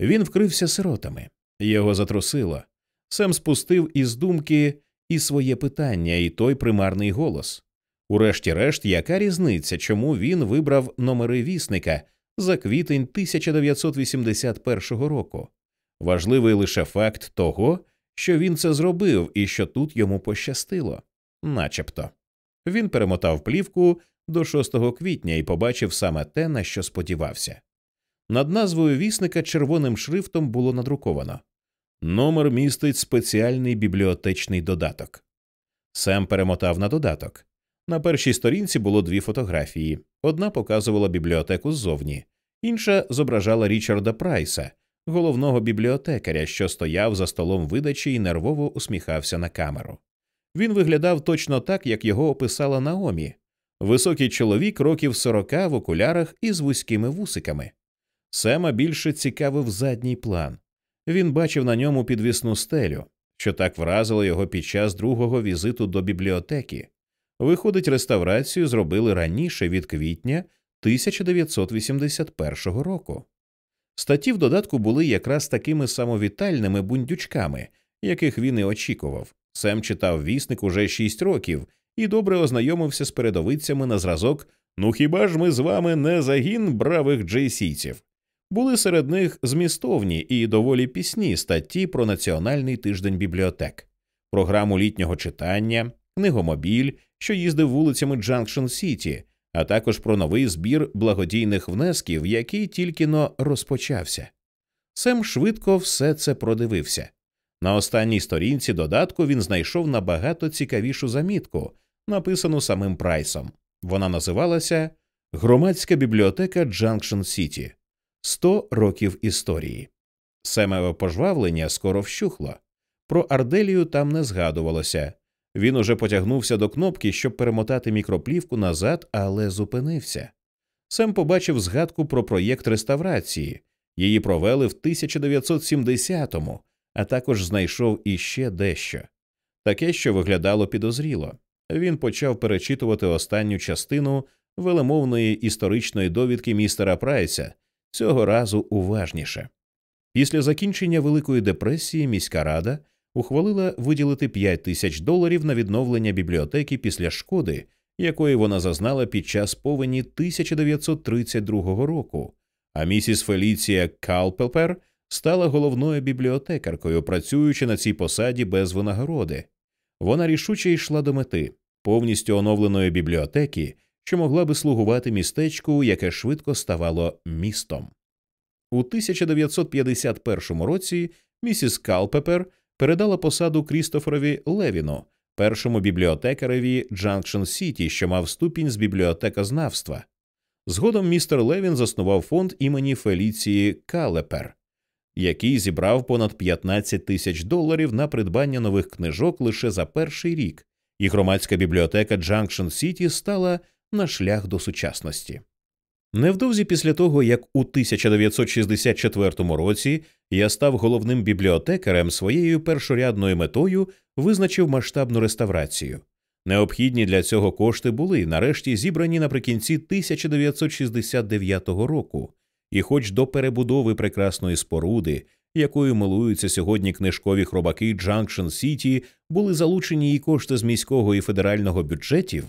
Він вкрився сиротами, його затрусило. Сем спустив із думки і своє питання, і той примарний голос. Урешті-решт, яка різниця, чому він вибрав номери вісника за квітень 1981 року? Важливий лише факт того, що він це зробив і що тут йому пощастило, начебто. Він перемотав плівку до 6 квітня і побачив саме те, на що сподівався. Над назвою вісника червоним шрифтом було надруковано Номер містить спеціальний бібліотечний додаток. Сем перемотав на додаток. На першій сторінці було дві фотографії. Одна показувала бібліотеку ззовні, інша зображала Річарда Прайса, головного бібліотекаря, що стояв за столом видачі і нервово усміхався на камеру. Він виглядав точно так, як його описала Наомі високий чоловік років сорока в окулярах із вузькими вусиками. Сема більше цікавив задній план. Він бачив на ньому підвісну стелю, що так вразило його під час другого візиту до бібліотеки. Виходить, реставрацію зробили раніше від квітня 1981 року. Статті в додатку були якраз такими самовітальними бундючками, яких він і очікував. Сем читав вісник уже шість років і добре ознайомився з передовицями на зразок Ну хіба ж ми з вами не загін бравих джейсійців? Були серед них змістовні і доволі пісні статті про Національний тиждень бібліотек, програму літнього читання, книгомобіль, що їздив вулицями Джанкшн Сіті, а також про новий збір благодійних внесків, який тільки-но розпочався. Сем швидко все це продивився. На останній сторінці додатку він знайшов набагато цікавішу замітку, написану самим Прайсом. Вона називалася Громадська бібліотека Джанкшн Сіті. Сто років історії. Семеве пожвавлення скоро вщухло. Про Арделію там не згадувалося. Він уже потягнувся до кнопки, щоб перемотати мікроплівку назад, але зупинився. Сем побачив згадку про проєкт реставрації. Її провели в 1970-му, а також знайшов іще дещо таке, що виглядало підозріло. Він почав перечитувати останню частину велемовної історичної довідки містера Прайса цього разу уважніше. Після закінчення Великої депресії міська рада ухвалила виділити 5 тисяч доларів на відновлення бібліотеки після шкоди, якої вона зазнала під час повені 1932 року. А місіс Феліція Калпелпер стала головною бібліотекаркою, працюючи на цій посаді без винагороди. Вона рішуче йшла до мети повністю оновленої бібліотеки, що могла би слугувати містечку, яке швидко ставало містом. У 1951 році місіс Калпепер передала посаду Крістоферові Левіну, першому бібліотекареві Джанкшн Сіті, що мав ступінь з бібліотекознавства. Згодом містер Левін заснував фонд імені Феліції Калпепер, який зібрав понад 15 тисяч доларів на придбання нових книжок лише за перший рік, і громадська бібліотека Джанкшн Сіті стала на шлях до сучасності. Невдовзі після того, як у 1964 році я став головним бібліотекарем, своєю першорядною метою визначив масштабну реставрацію. Необхідні для цього кошти були нарешті зібрані наприкінці 1969 року, і, хоч до перебудови прекрасної споруди, якою милуються сьогодні книжкові хробаки Джанкшн Сіті, були залучені і кошти з міського і федерального бюджетів,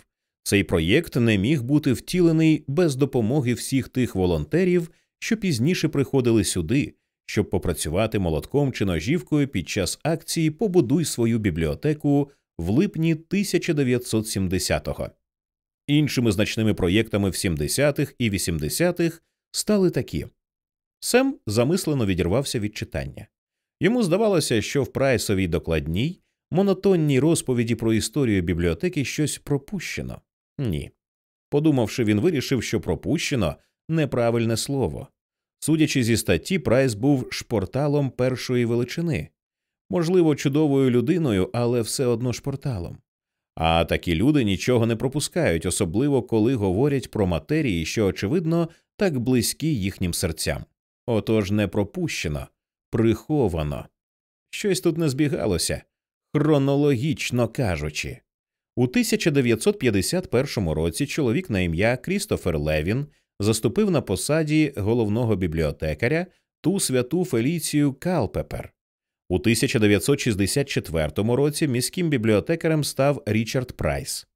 цей проєкт не міг бути втілений без допомоги всіх тих волонтерів, що пізніше приходили сюди, щоб попрацювати молотком чи ножівкою під час акції Побудуй свою бібліотеку в липні 1970-го. Іншими значними проєктами в 70-х і 80-х стали такі. Сем замислено відірвався від читання. Йому здавалося, що в прайсовій докладній, монотонній розповіді про історію бібліотеки щось пропущено. Ні. Подумавши, він вирішив, що пропущено неправильне слово. Судячи зі статті, Прайс був шпорталом першої величини, можливо, чудовою людиною, але все одно шпорталом. А такі люди нічого не пропускають, особливо коли говорять про матерії, що, очевидно, так близькі їхнім серцям. Отож не пропущено, приховано. Щось тут не збігалося, хронологічно кажучи. У 1951 році чоловік на ім'я Крістофер Левін заступив на посаді головного бібліотекаря ту святу Феліцію Калпепер. У 1964 році міським бібліотекарем став Річард Прайс.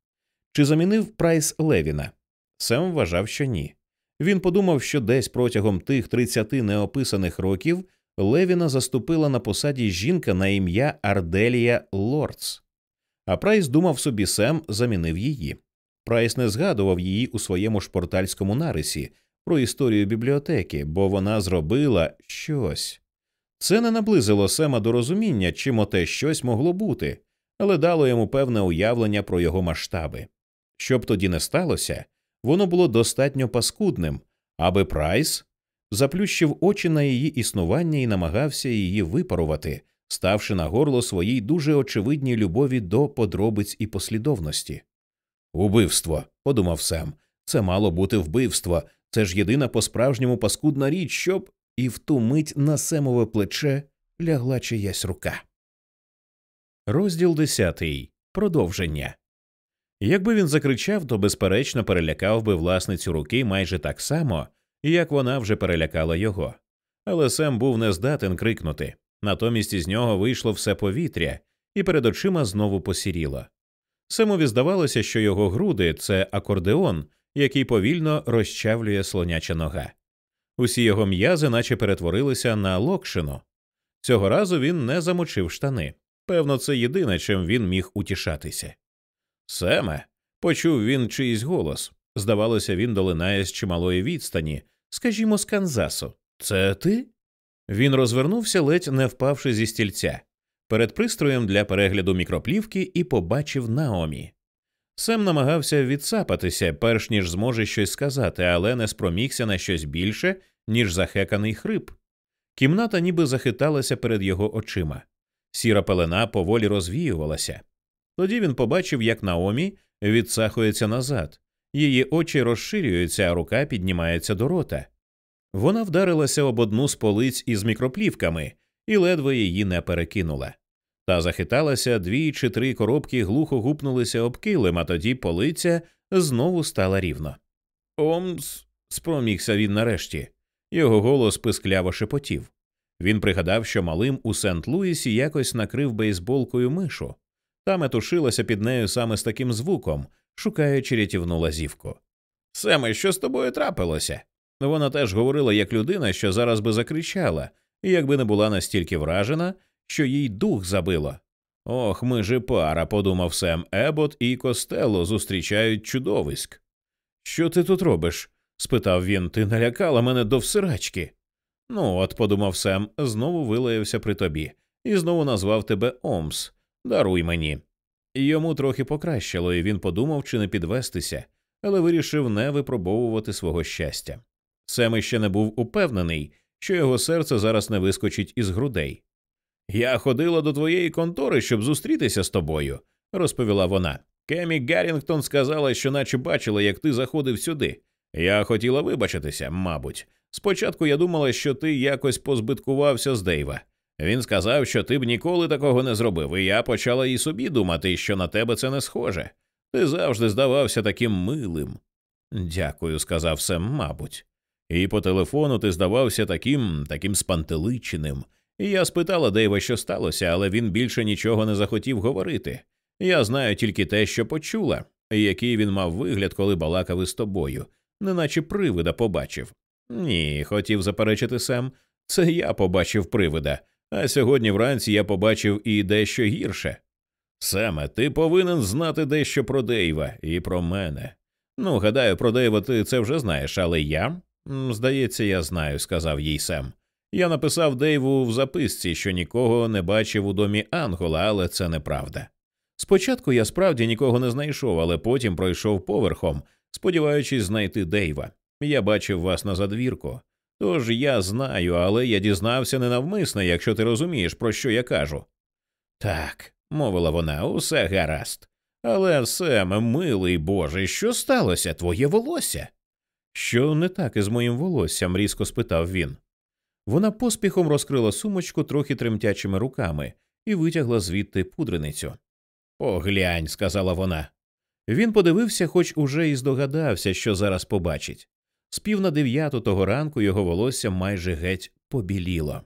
Чи замінив Прайс Левіна? Сем вважав, що ні. Він подумав, що десь протягом тих 30 неописаних років Левіна заступила на посаді жінка на ім'я Арделія Лорц. А Прайс думав собі Сем замінив її. Прайс не згадував її у своєму шпортальському нарисі про історію бібліотеки, бо вона зробила щось. Це не наблизило Сема до розуміння, чим оте щось могло бути, але дало йому певне уявлення про його масштаби. Щоб тоді не сталося, воно було достатньо паскудним, аби Прайс заплющив очі на її існування і намагався її випарувати, ставши на горло своїй дуже очевидній любові до подробиць і послідовності. Убивство, подумав Сем, це мало бути вбивство, це ж єдина по справжньому паскудна річ, щоб і в ту мить на Семове плече лягла чиясь рука. Розділ десятий. Продовження. Якби він закричав, то безперечно перелякав би власницю руки майже так само, як вона вже перелякала його. Але Сем був не здатен крикнути. Натомість із нього вийшло все повітря, і перед очима знову посіріло. Семові здавалося, що його груди це акордеон, який повільно розчавлює слоняча нога. Усі його м'язи наче перетворилися на локшину. Цього разу він не замочив штани. Певно, це єдине, чим він міг утішатися. Семе, почув він чийсь голос. Здавалося, він долинає з чималої відстані, скажімо, з Канзасу. Це ти? Він розвернувся, ледь не впавши зі стільця, перед пристроєм для перегляду мікроплівки і побачив Наомі. Сем намагався відсапатися, перш ніж зможе щось сказати, але не спромігся на щось більше, ніж захеканий хрип. Кімната ніби захиталася перед його очима. Сіра пелена поволі розвіювалася. Тоді він побачив, як Наомі відсахується назад, її очі розширюються, а рука піднімається до рота. Вона вдарилася об одну з полиць із мікроплівками і ледве її не перекинула. Та захиталася дві чи три коробки глухо гупнулися об килим, а тоді полиця знову стала рівно. Омс. спромігся він нарешті. Його голос пискляво шепотів. Він пригадав, що малим у Сент Луісі якось накрив бейсболкою мишу, та метушилася під нею саме з таким звуком, шукаючи рятівну лазівку. Семе, що з тобою трапилося? Вона теж говорила як людина, що зараз би закричала, якби не була настільки вражена, що їй дух забило. Ох, ми же пара, подумав Сем Ебот і Костелло зустрічають чудовиськ. Що ти тут робиш? спитав він. Ти налякала мене до всирачки. Ну, от, подумав Сем, знову вилаявся при тобі, і знову назвав тебе Омс. Даруй мені. Йому трохи покращило, і він подумав, чи не підвестися, але вирішив не випробовувати свого щастя. Сем іще не був упевнений, що його серце зараз не вискочить із грудей. Я ходила до твоєї контори, щоб зустрітися з тобою, розповіла вона. Кемі Гаррінгтон сказала, що наче бачила, як ти заходив сюди. Я хотіла вибачитися, мабуть. Спочатку я думала, що ти якось позбиткувався з Дейва. Він сказав, що ти б ніколи такого не зробив, і я почала і собі думати, що на тебе це не схоже. Ти завжди здавався таким милим. Дякую, сказав Сем, мабуть. І по телефону ти здавався таким, таким спантеличеним. І я спитала Дейва, що сталося, але він більше нічого не захотів говорити. Я знаю тільки те, що почула, який він мав вигляд, коли балакав із тобою, неначе привида побачив. Ні, хотів заперечити Сем. Це я побачив привида, а сьогодні вранці я побачив і дещо гірше. Семе, ти повинен знати дещо про Дейва і про мене. Ну, гадаю, про Дейва ти це вже знаєш, але я. Здається, я знаю, сказав їй Сем. Я написав Дейву в записці, що нікого не бачив у домі Ангола, але це неправда. Спочатку я справді нікого не знайшов, але потім пройшов поверхом, сподіваючись знайти Дейва. Я бачив вас на задвірку. Тож я знаю, але я дізнався ненавмисно, якщо ти розумієш, про що я кажу. Так, мовила вона, усе гаразд. Але Семе, милий Боже, що сталося? Твоє волосся? Що не так із моїм волоссям? різко спитав він. Вона поспіхом розкрила сумочку трохи тремтячими руками і витягла звідти пудреницю. Поглянь, сказала вона. Він подивився, хоч уже і здогадався, що зараз побачить. З пів на дев'яту того ранку його волосся майже геть побіліло.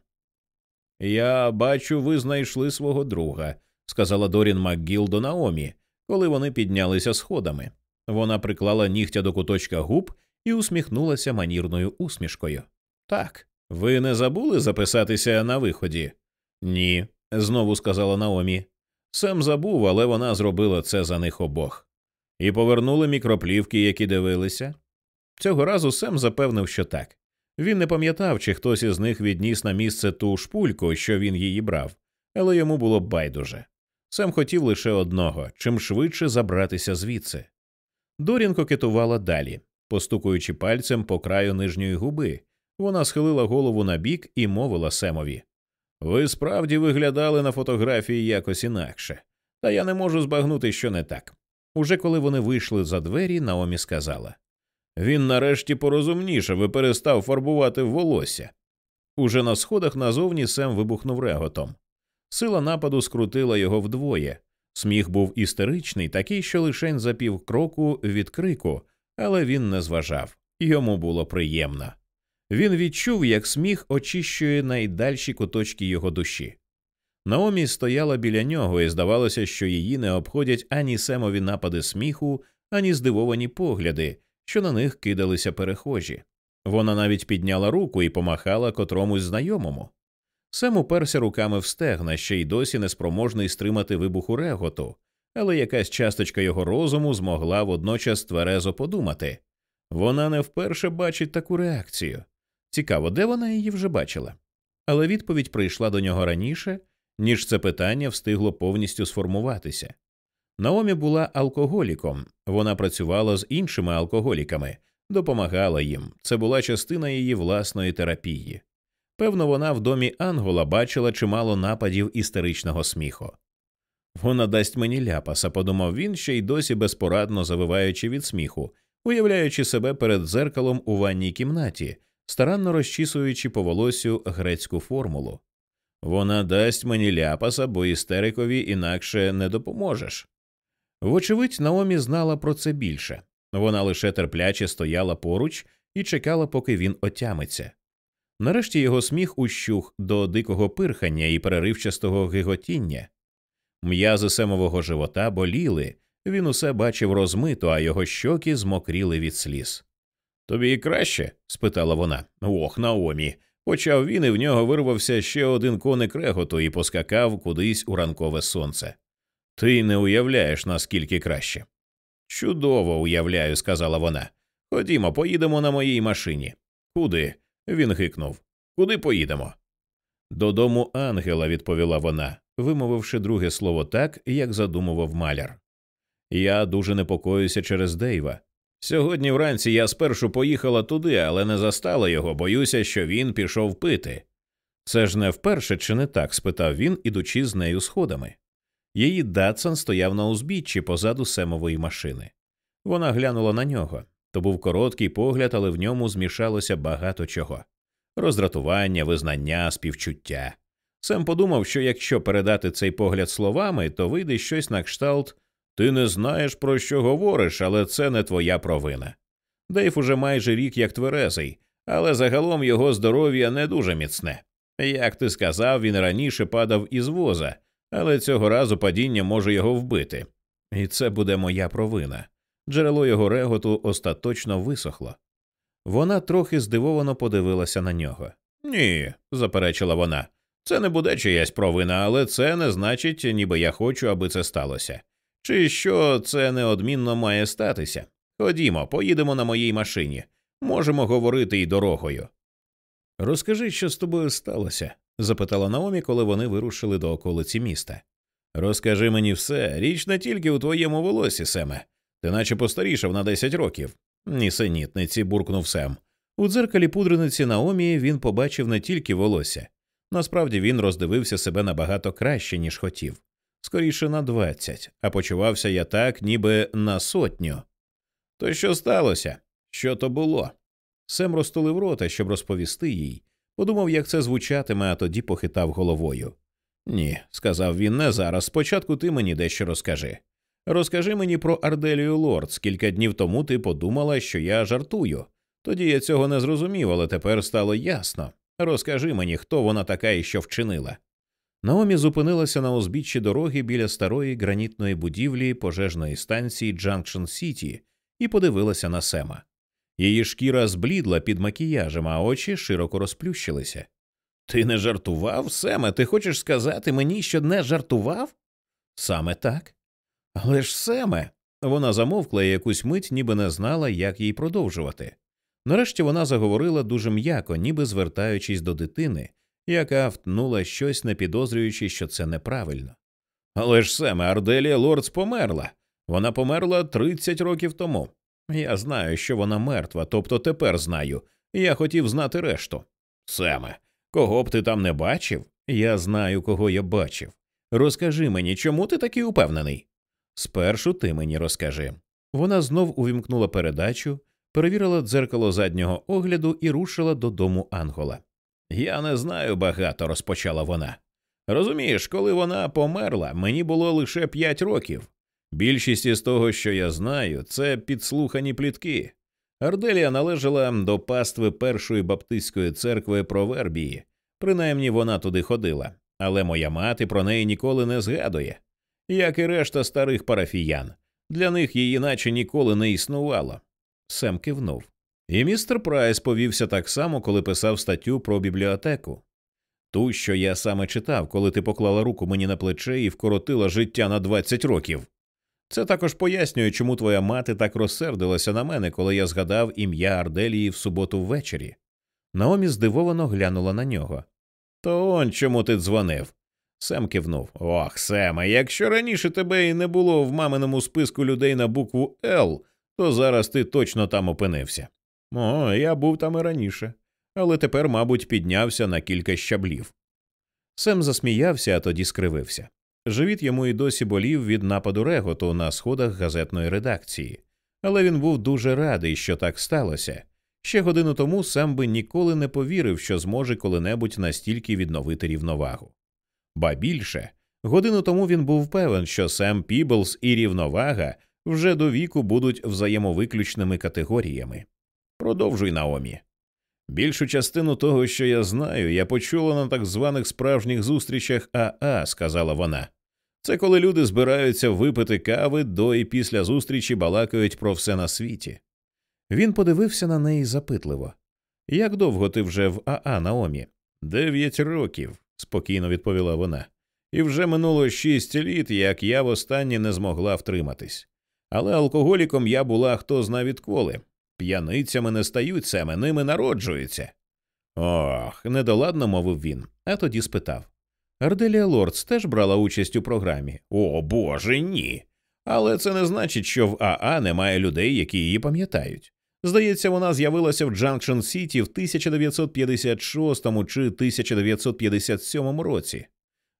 Я бачу, ви знайшли свого друга, сказала Дорін МакГіл до Наомі, коли вони піднялися сходами. Вона приклала нігтя до куточка губ і усміхнулася манірною усмішкою. Так, ви не забули записатися на виході? Ні, знову сказала Наомі. Сем забув, але вона зробила це за них обох. І повернули мікроплівки, які дивилися. Цього разу Сем запевнив, що так. Він не пам'ятав, чи хтось із них відніс на місце ту шпульку, що він її брав, але йому було байдуже. Сем хотів лише одного чим швидше забратися звідси. Дорін кокетувала далі, постукуючи пальцем по краю нижньої губи. Вона схилила голову на бік і мовила Семові Ви справді виглядали на фотографії якось інакше, та я не можу збагнути, що не так. Уже коли вони вийшли за двері, Наомі сказала він нарешті порозумнішав і перестав фарбувати волосся. Уже на сходах назовні Сем вибухнув реготом. Сила нападу скрутила його вдвоє. Сміх був істеричний, такий, що лишень за півкроку від крику, але він не зважав. Йому було приємно. Він відчув, як сміх очищує найдальші куточки його душі. Наомі стояла біля нього, і здавалося, що її не обходять ані семові напади сміху, ані здивовані погляди, що на них кидалися перехожі. Вона навіть підняла руку і помахала котромусь знайомому. Сем уперся руками в стегна, ще й досі неспроможний стримати вибуху реготу, але якась часточка його розуму змогла водночас тверезо подумати вона не вперше бачить таку реакцію. Цікаво, де вона її вже бачила. Але відповідь прийшла до нього раніше, ніж це питання встигло повністю сформуватися. Наомі була алкоголіком, вона працювала з іншими алкоголіками, допомагала їм. Це була частина її власної терапії. Певно, вона в домі Ангола бачила чимало нападів істеричного сміху. Вона дасть мені ляпаса, подумав він, ще й досі безпорадно завиваючи від сміху, уявляючи себе перед дзеркалом у ванній кімнаті, старанно розчісуючи по волосю грецьку формулу. Вона дасть мені ляпаса, бо істерикові інакше не допоможеш. Вочевидь, Наомі знала про це більше вона лише терпляче стояла поруч і чекала, поки він отямиться. Нарешті його сміх ущух до дикого пирхання і переривчастого гиготіння. М'язи семового живота боліли, він усе бачив розмито, а його щоки змокріли від сліз. Тобі краще? спитала вона. Ох, Наомі. Почав він, і в нього вирвався ще один коник реготу і поскакав кудись у ранкове сонце. Ти не уявляєш, наскільки краще. Чудово уявляю, сказала вона. Ходімо, поїдемо на моїй машині. Куди? Він гикнув. Куди поїдемо? Додому ангела, відповіла вона, вимовивши друге слово так, як задумував маляр. Я дуже непокоюся через Дейва. Сьогодні вранці я спершу поїхала туди, але не застала його, боюся, що він пішов пити. Це ж не вперше чи не так? спитав він, ідучи з нею сходами. Її Датсон стояв на узбіччі позаду семової машини. Вона глянула на нього. То був короткий погляд, але в ньому змішалося багато чого роздратування, визнання, співчуття. Сем подумав, що якщо передати цей погляд словами, то вийде щось на кшталт ти не знаєш, про що говориш, але це не твоя провина. Дейв уже майже рік як тверезий, але загалом його здоров'я не дуже міцне. Як ти сказав, він раніше падав із воза, але цього разу падіння може його вбити. І це буде моя провина. Джерело його реготу остаточно висохло. Вона трохи здивовано подивилася на нього. Ні, заперечила вона. Це не буде чиясь провина, але це не значить, ніби я хочу, аби це сталося. Чи що це неодмінно має статися? Ходімо, поїдемо на моїй машині. Можемо говорити й дорогою. Розкажи, що з тобою сталося? запитала Наомі, коли вони вирушили до околиці міста. Розкажи мені все, річ не тільки у твоєму волосі, Семе. Ти наче постарішав на десять років. Нісенітниці, буркнув Сем. У дзеркалі пудрениці Наомі він побачив не тільки волосся. Насправді він роздивився себе набагато краще, ніж хотів. Скоріше на двадцять, а почувався я так, ніби на сотню. То що сталося? Що то було? Сем розтулив рота, щоб розповісти їй. Подумав, як це звучатиме, а тоді похитав головою. Ні, сказав він, не зараз. Спочатку ти мені дещо розкажи. Розкажи мені про Арделію Лорц. Кілька днів тому ти подумала, що я жартую. Тоді я цього не зрозумів, але тепер стало ясно. Розкажи мені, хто вона така і що вчинила. Наомі зупинилася на узбіччі дороги біля старої гранітної будівлі пожежної станції Джанкшн Сіті і подивилася на Сема. Її шкіра зблідла під макіяжем, а очі широко розплющилися. Ти не жартував, Семе? Ти хочеш сказати мені, що не жартував? Саме так. Але ж Семе. Вона замовкла і якусь мить, ніби не знала, як їй продовжувати. Нарешті вона заговорила дуже м'яко, ніби звертаючись до дитини, яка втнула щось, не підозрюючи, що це неправильно. Але ж Семе, Арделія Лордс померла. Вона померла 30 років тому. Я знаю, що вона мертва, тобто тепер знаю. Я хотів знати решту. Семе, кого б ти там не бачив? Я знаю, кого я бачив. Розкажи мені, чому ти такий упевнений? Спершу ти мені розкажи. Вона знов увімкнула передачу, перевірила дзеркало заднього огляду і рушила додому Ангола. Я не знаю багато, розпочала вона. Розумієш, коли вона померла, мені було лише п'ять років. Більшість із того, що я знаю, це підслухані плітки. Арделія належала до пастви першої баптистської церкви Провербії, принаймні вона туди ходила, але моя мати про неї ніколи не згадує, як і решта старих парафіян. Для них її наче ніколи не існувало. Сем кивнув. І містер Прайс повівся так само, коли писав статтю про бібліотеку. Ту, що я саме читав, коли ти поклала руку мені на плече і вкоротила життя на 20 років. Це також пояснює, чому твоя мати так розсердилася на мене, коли я згадав ім'я Арделії в суботу ввечері. Наомі здивовано глянула на нього. То он чому ти дзвонив? Сем кивнув. Ох, Семе, якщо раніше тебе і не було в маминому списку людей на букву Л, то зараз ти точно там опинився. О, я був там і раніше, але тепер, мабуть, піднявся на кілька щаблів. Сем засміявся, а тоді скривився. Живіт йому і досі болів від нападу реготу на сходах газетної редакції, але він був дуже радий, що так сталося. Ще годину тому сам би ніколи не повірив, що зможе коли-небудь настільки відновити рівновагу. Ба більше, годину тому він був певен, що Сем Піблс і рівновага вже до віку будуть взаємовиключними категоріями. Продовжуй Наомі. Більшу частину того, що я знаю, я почула на так званих справжніх зустрічах АА, сказала вона. Це коли люди збираються випити кави до і після зустрічі балакають про все на світі. Він подивився на неї запитливо. Як довго ти вже в АА Наомі? Дев'ять років, спокійно відповіла вона. І вже минуло шість літ, як я востаннє не змогла втриматись. Але алкоголіком я була хто зна відколи. П'яницями не стають саме, ними народжуються. Ох, недоладно мовив він, а тоді спитав Арделія Лорц теж брала участь у програмі? О Боже, ні. Але це не значить, що в АА немає людей, які її пам'ятають. Здається, вона з'явилася в Джанкшн Сіті в 1956 чи 1957 році.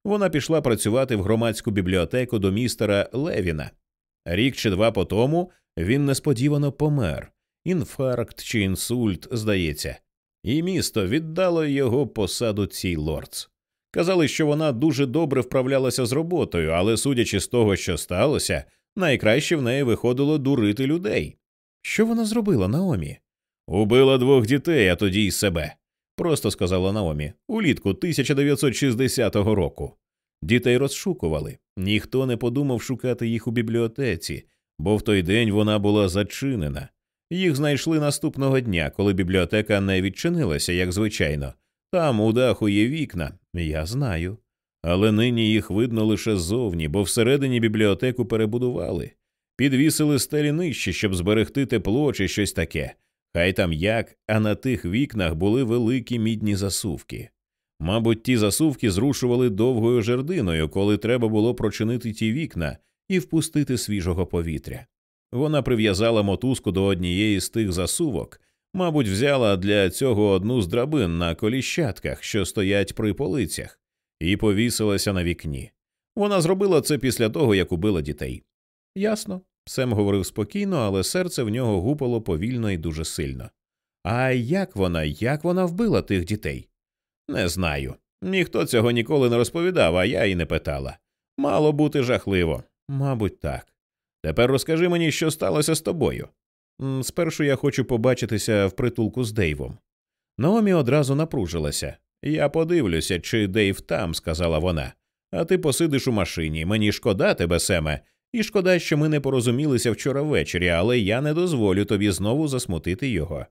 Вона пішла працювати в громадську бібліотеку до містера Левіна. Рік чи два по тому він несподівано помер інфаркт чи інсульт, здається, і місто віддало його посаду цій лордс. Казали, що вона дуже добре вправлялася з роботою, але, судячи з того, що сталося, найкраще в неї виходило дурити людей. Що вона зробила Наомі? Убила двох дітей, а тоді й себе. Просто сказала Наомі, улітку 1960 року. Дітей розшукували. Ніхто не подумав шукати їх у бібліотеці, бо в той день вона була зачинена. Їх знайшли наступного дня, коли бібліотека не відчинилася, як звичайно. Там у даху є вікна, я знаю. Але нині їх видно лише ззовні, бо всередині бібліотеку перебудували, підвісили стелі нижче, щоб зберегти тепло чи щось таке. Хай там як, а на тих вікнах були великі мідні засувки. Мабуть, ті засувки зрушували довгою жердиною, коли треба було прочинити ті вікна і впустити свіжого повітря. Вона прив'язала мотузку до однієї з тих засувок, мабуть, взяла для цього одну з драбин на коліщатках, що стоять при полицях, і повісилася на вікні. Вона зробила це після того, як убила дітей. Ясно. Сем говорив спокійно, але серце в нього гупало повільно і дуже сильно. А як вона, як вона вбила тих дітей? Не знаю. Ніхто цього ніколи не розповідав, а я і не питала. Мало бути жахливо. Мабуть, так. Тепер розкажи мені, що сталося з тобою. Спершу я хочу побачитися в притулку з Дейвом. Наомі одразу напружилася. Я подивлюся, чи Дейв там, сказала вона. А ти посидиш у машині. Мені шкода тебе, Семе, і шкода, що ми не порозумілися вчора ввечері, але я не дозволю тобі знову засмутити його.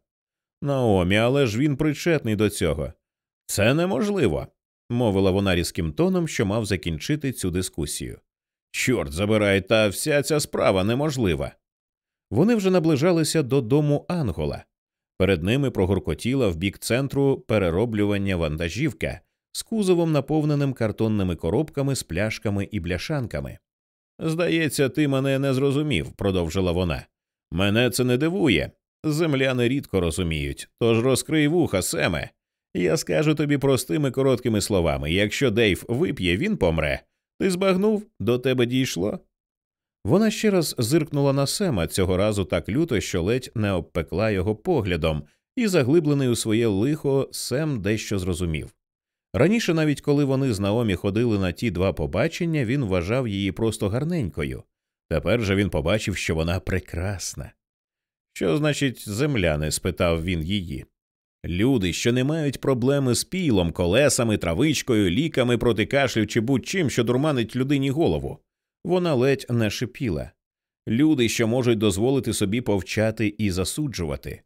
Наомі, але ж він причетний до цього. Це неможливо, мовила вона різким тоном, що мав закінчити цю дискусію. Чорт забирай, та вся ця справа неможлива. Вони вже наближалися до дому Ангола. Перед ними прогуркотіла в бік центру перероблювання вантажівка з кузовом, наповненим картонними коробками з пляшками і бляшанками. Здається, ти мене не зрозумів, продовжила вона. Мене це не дивує. Земляни рідко розуміють, тож розкрий вуха, Семе. Я скажу тобі простими короткими словами якщо Дейв вип'є, він помре. Ти збагнув, до тебе дійшло? Вона ще раз зиркнула на Сема цього разу так люто, що ледь не обпекла його поглядом, і, заглиблений у своє лихо, Сем дещо зрозумів. Раніше, навіть коли вони з Наомі ходили на ті два побачення, він вважав її просто гарненькою. Тепер же він побачив, що вона прекрасна. Що значить земляни? спитав він її. Люди, що не мають проблеми з пілом, колесами, травичкою, ліками проти кашлю чи будь-чим, що дурманить людині голову. Вона ледь не шипіла. Люди, що можуть дозволити собі повчати і засуджувати.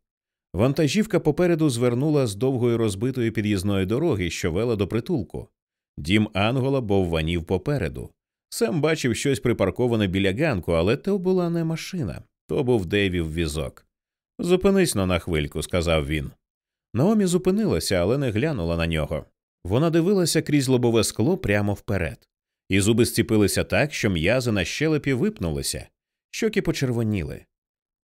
Вантажівка попереду звернула з довгої розбитої під'їзної дороги, що вела до притулку. Дім Ангола бовванів попереду. Сам бачив щось припарковане біля ганку, але то була не машина, то був Дейвів візок. Зупинись но на хвильку, сказав він. Наомі зупинилася, але не глянула на нього. Вона дивилася крізь лобове скло прямо вперед, і зуби зціпилися так, що м'язи на щелепі випнулися, щоки почервоніли.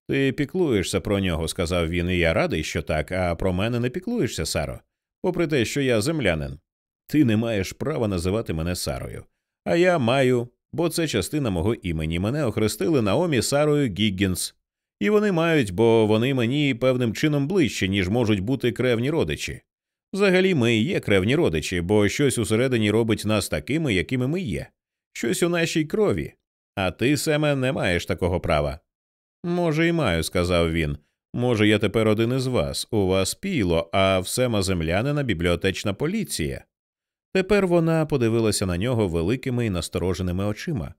Ти піклуєшся про нього, сказав він, і я радий, що так, а про мене не піклуєшся, Саро, попри те, що я землянин. Ти не маєш права називати мене Сарою. А я маю, бо це частина мого імені. Мене охрестили Наомі Сарою Гіггінс. І вони мають, бо вони мені певним чином ближче, ніж можуть бути кревні родичі. Взагалі, ми і є кревні родичі, бо щось усередині робить нас такими, якими ми є, щось у нашій крові. А ти, Семе, не маєш такого права. Може, і маю, сказав він. Може, я тепер один із вас, у вас піло, а в Сема землянина бібліотечна поліція. Тепер вона подивилася на нього великими і настороженими очима.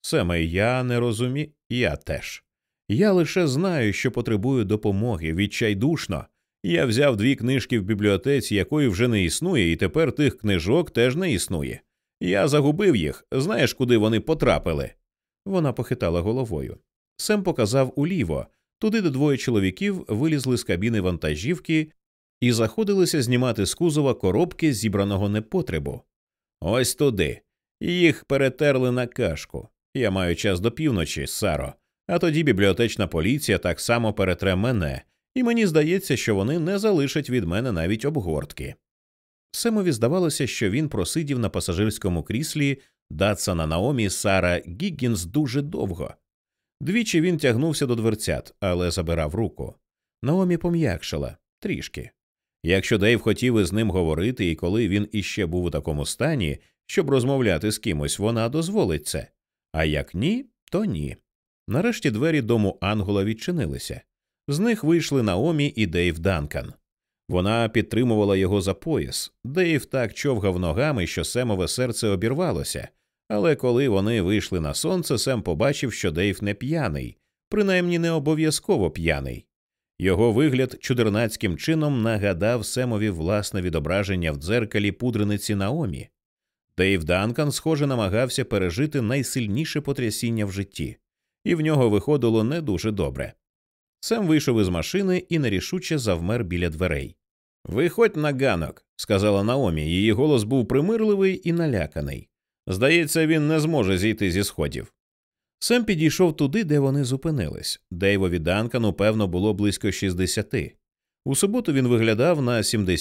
Семе, я не розумію, я теж. Я лише знаю, що потребую допомоги, відчайдушно. Я взяв дві книжки в бібліотеці, якої вже не існує, і тепер тих книжок теж не існує. Я загубив їх. Знаєш, куди вони потрапили? Вона похитала головою. Сем показав уліво, туди, де двоє чоловіків вилізли з кабіни вантажівки і заходилися знімати з кузова коробки зібраного непотребу. Ось туди. Їх перетерли на кашку. Я маю час до півночі, Саро. А тоді бібліотечна поліція так само перетре мене, і мені здається, що вони не залишать від мене навіть обгортки. Семові здавалося, що він просидів на пасажирському кріслі Датсана Наомі Сара Гіггінс дуже довго. Двічі він тягнувся до дверцят, але забирав руку. Наомі пом'якшила трішки. Якщо Дейв хотів із ним говорити, і коли він іще був у такому стані, щоб розмовляти з кимось, вона дозволить це. А як ні, то ні. Нарешті двері дому Ангола відчинилися. З них вийшли Наомі і Дейв Данкан. Вона підтримувала його за пояс. Дейв так човгав ногами, що Семове серце обірвалося. Але коли вони вийшли на сонце, Сем побачив, що Дейв не п'яний, принаймні не обов'язково п'яний. Його вигляд чудернацьким чином нагадав Семові власне відображення в дзеркалі пудрениці Наомі. Дейв Данкан, схоже, намагався пережити найсильніше потрясіння в житті і в нього виходило не дуже добре. Сем вийшов із машини і нерішуче завмер біля дверей. Виходь на ганок, сказала Наомі. Її голос був примирливий і наляканий. Здається, він не зможе зійти зі сходів. Сем підійшов туди, де вони зупинились. Дейвові Данкану, певно, було близько 60. У суботу він виглядав на 70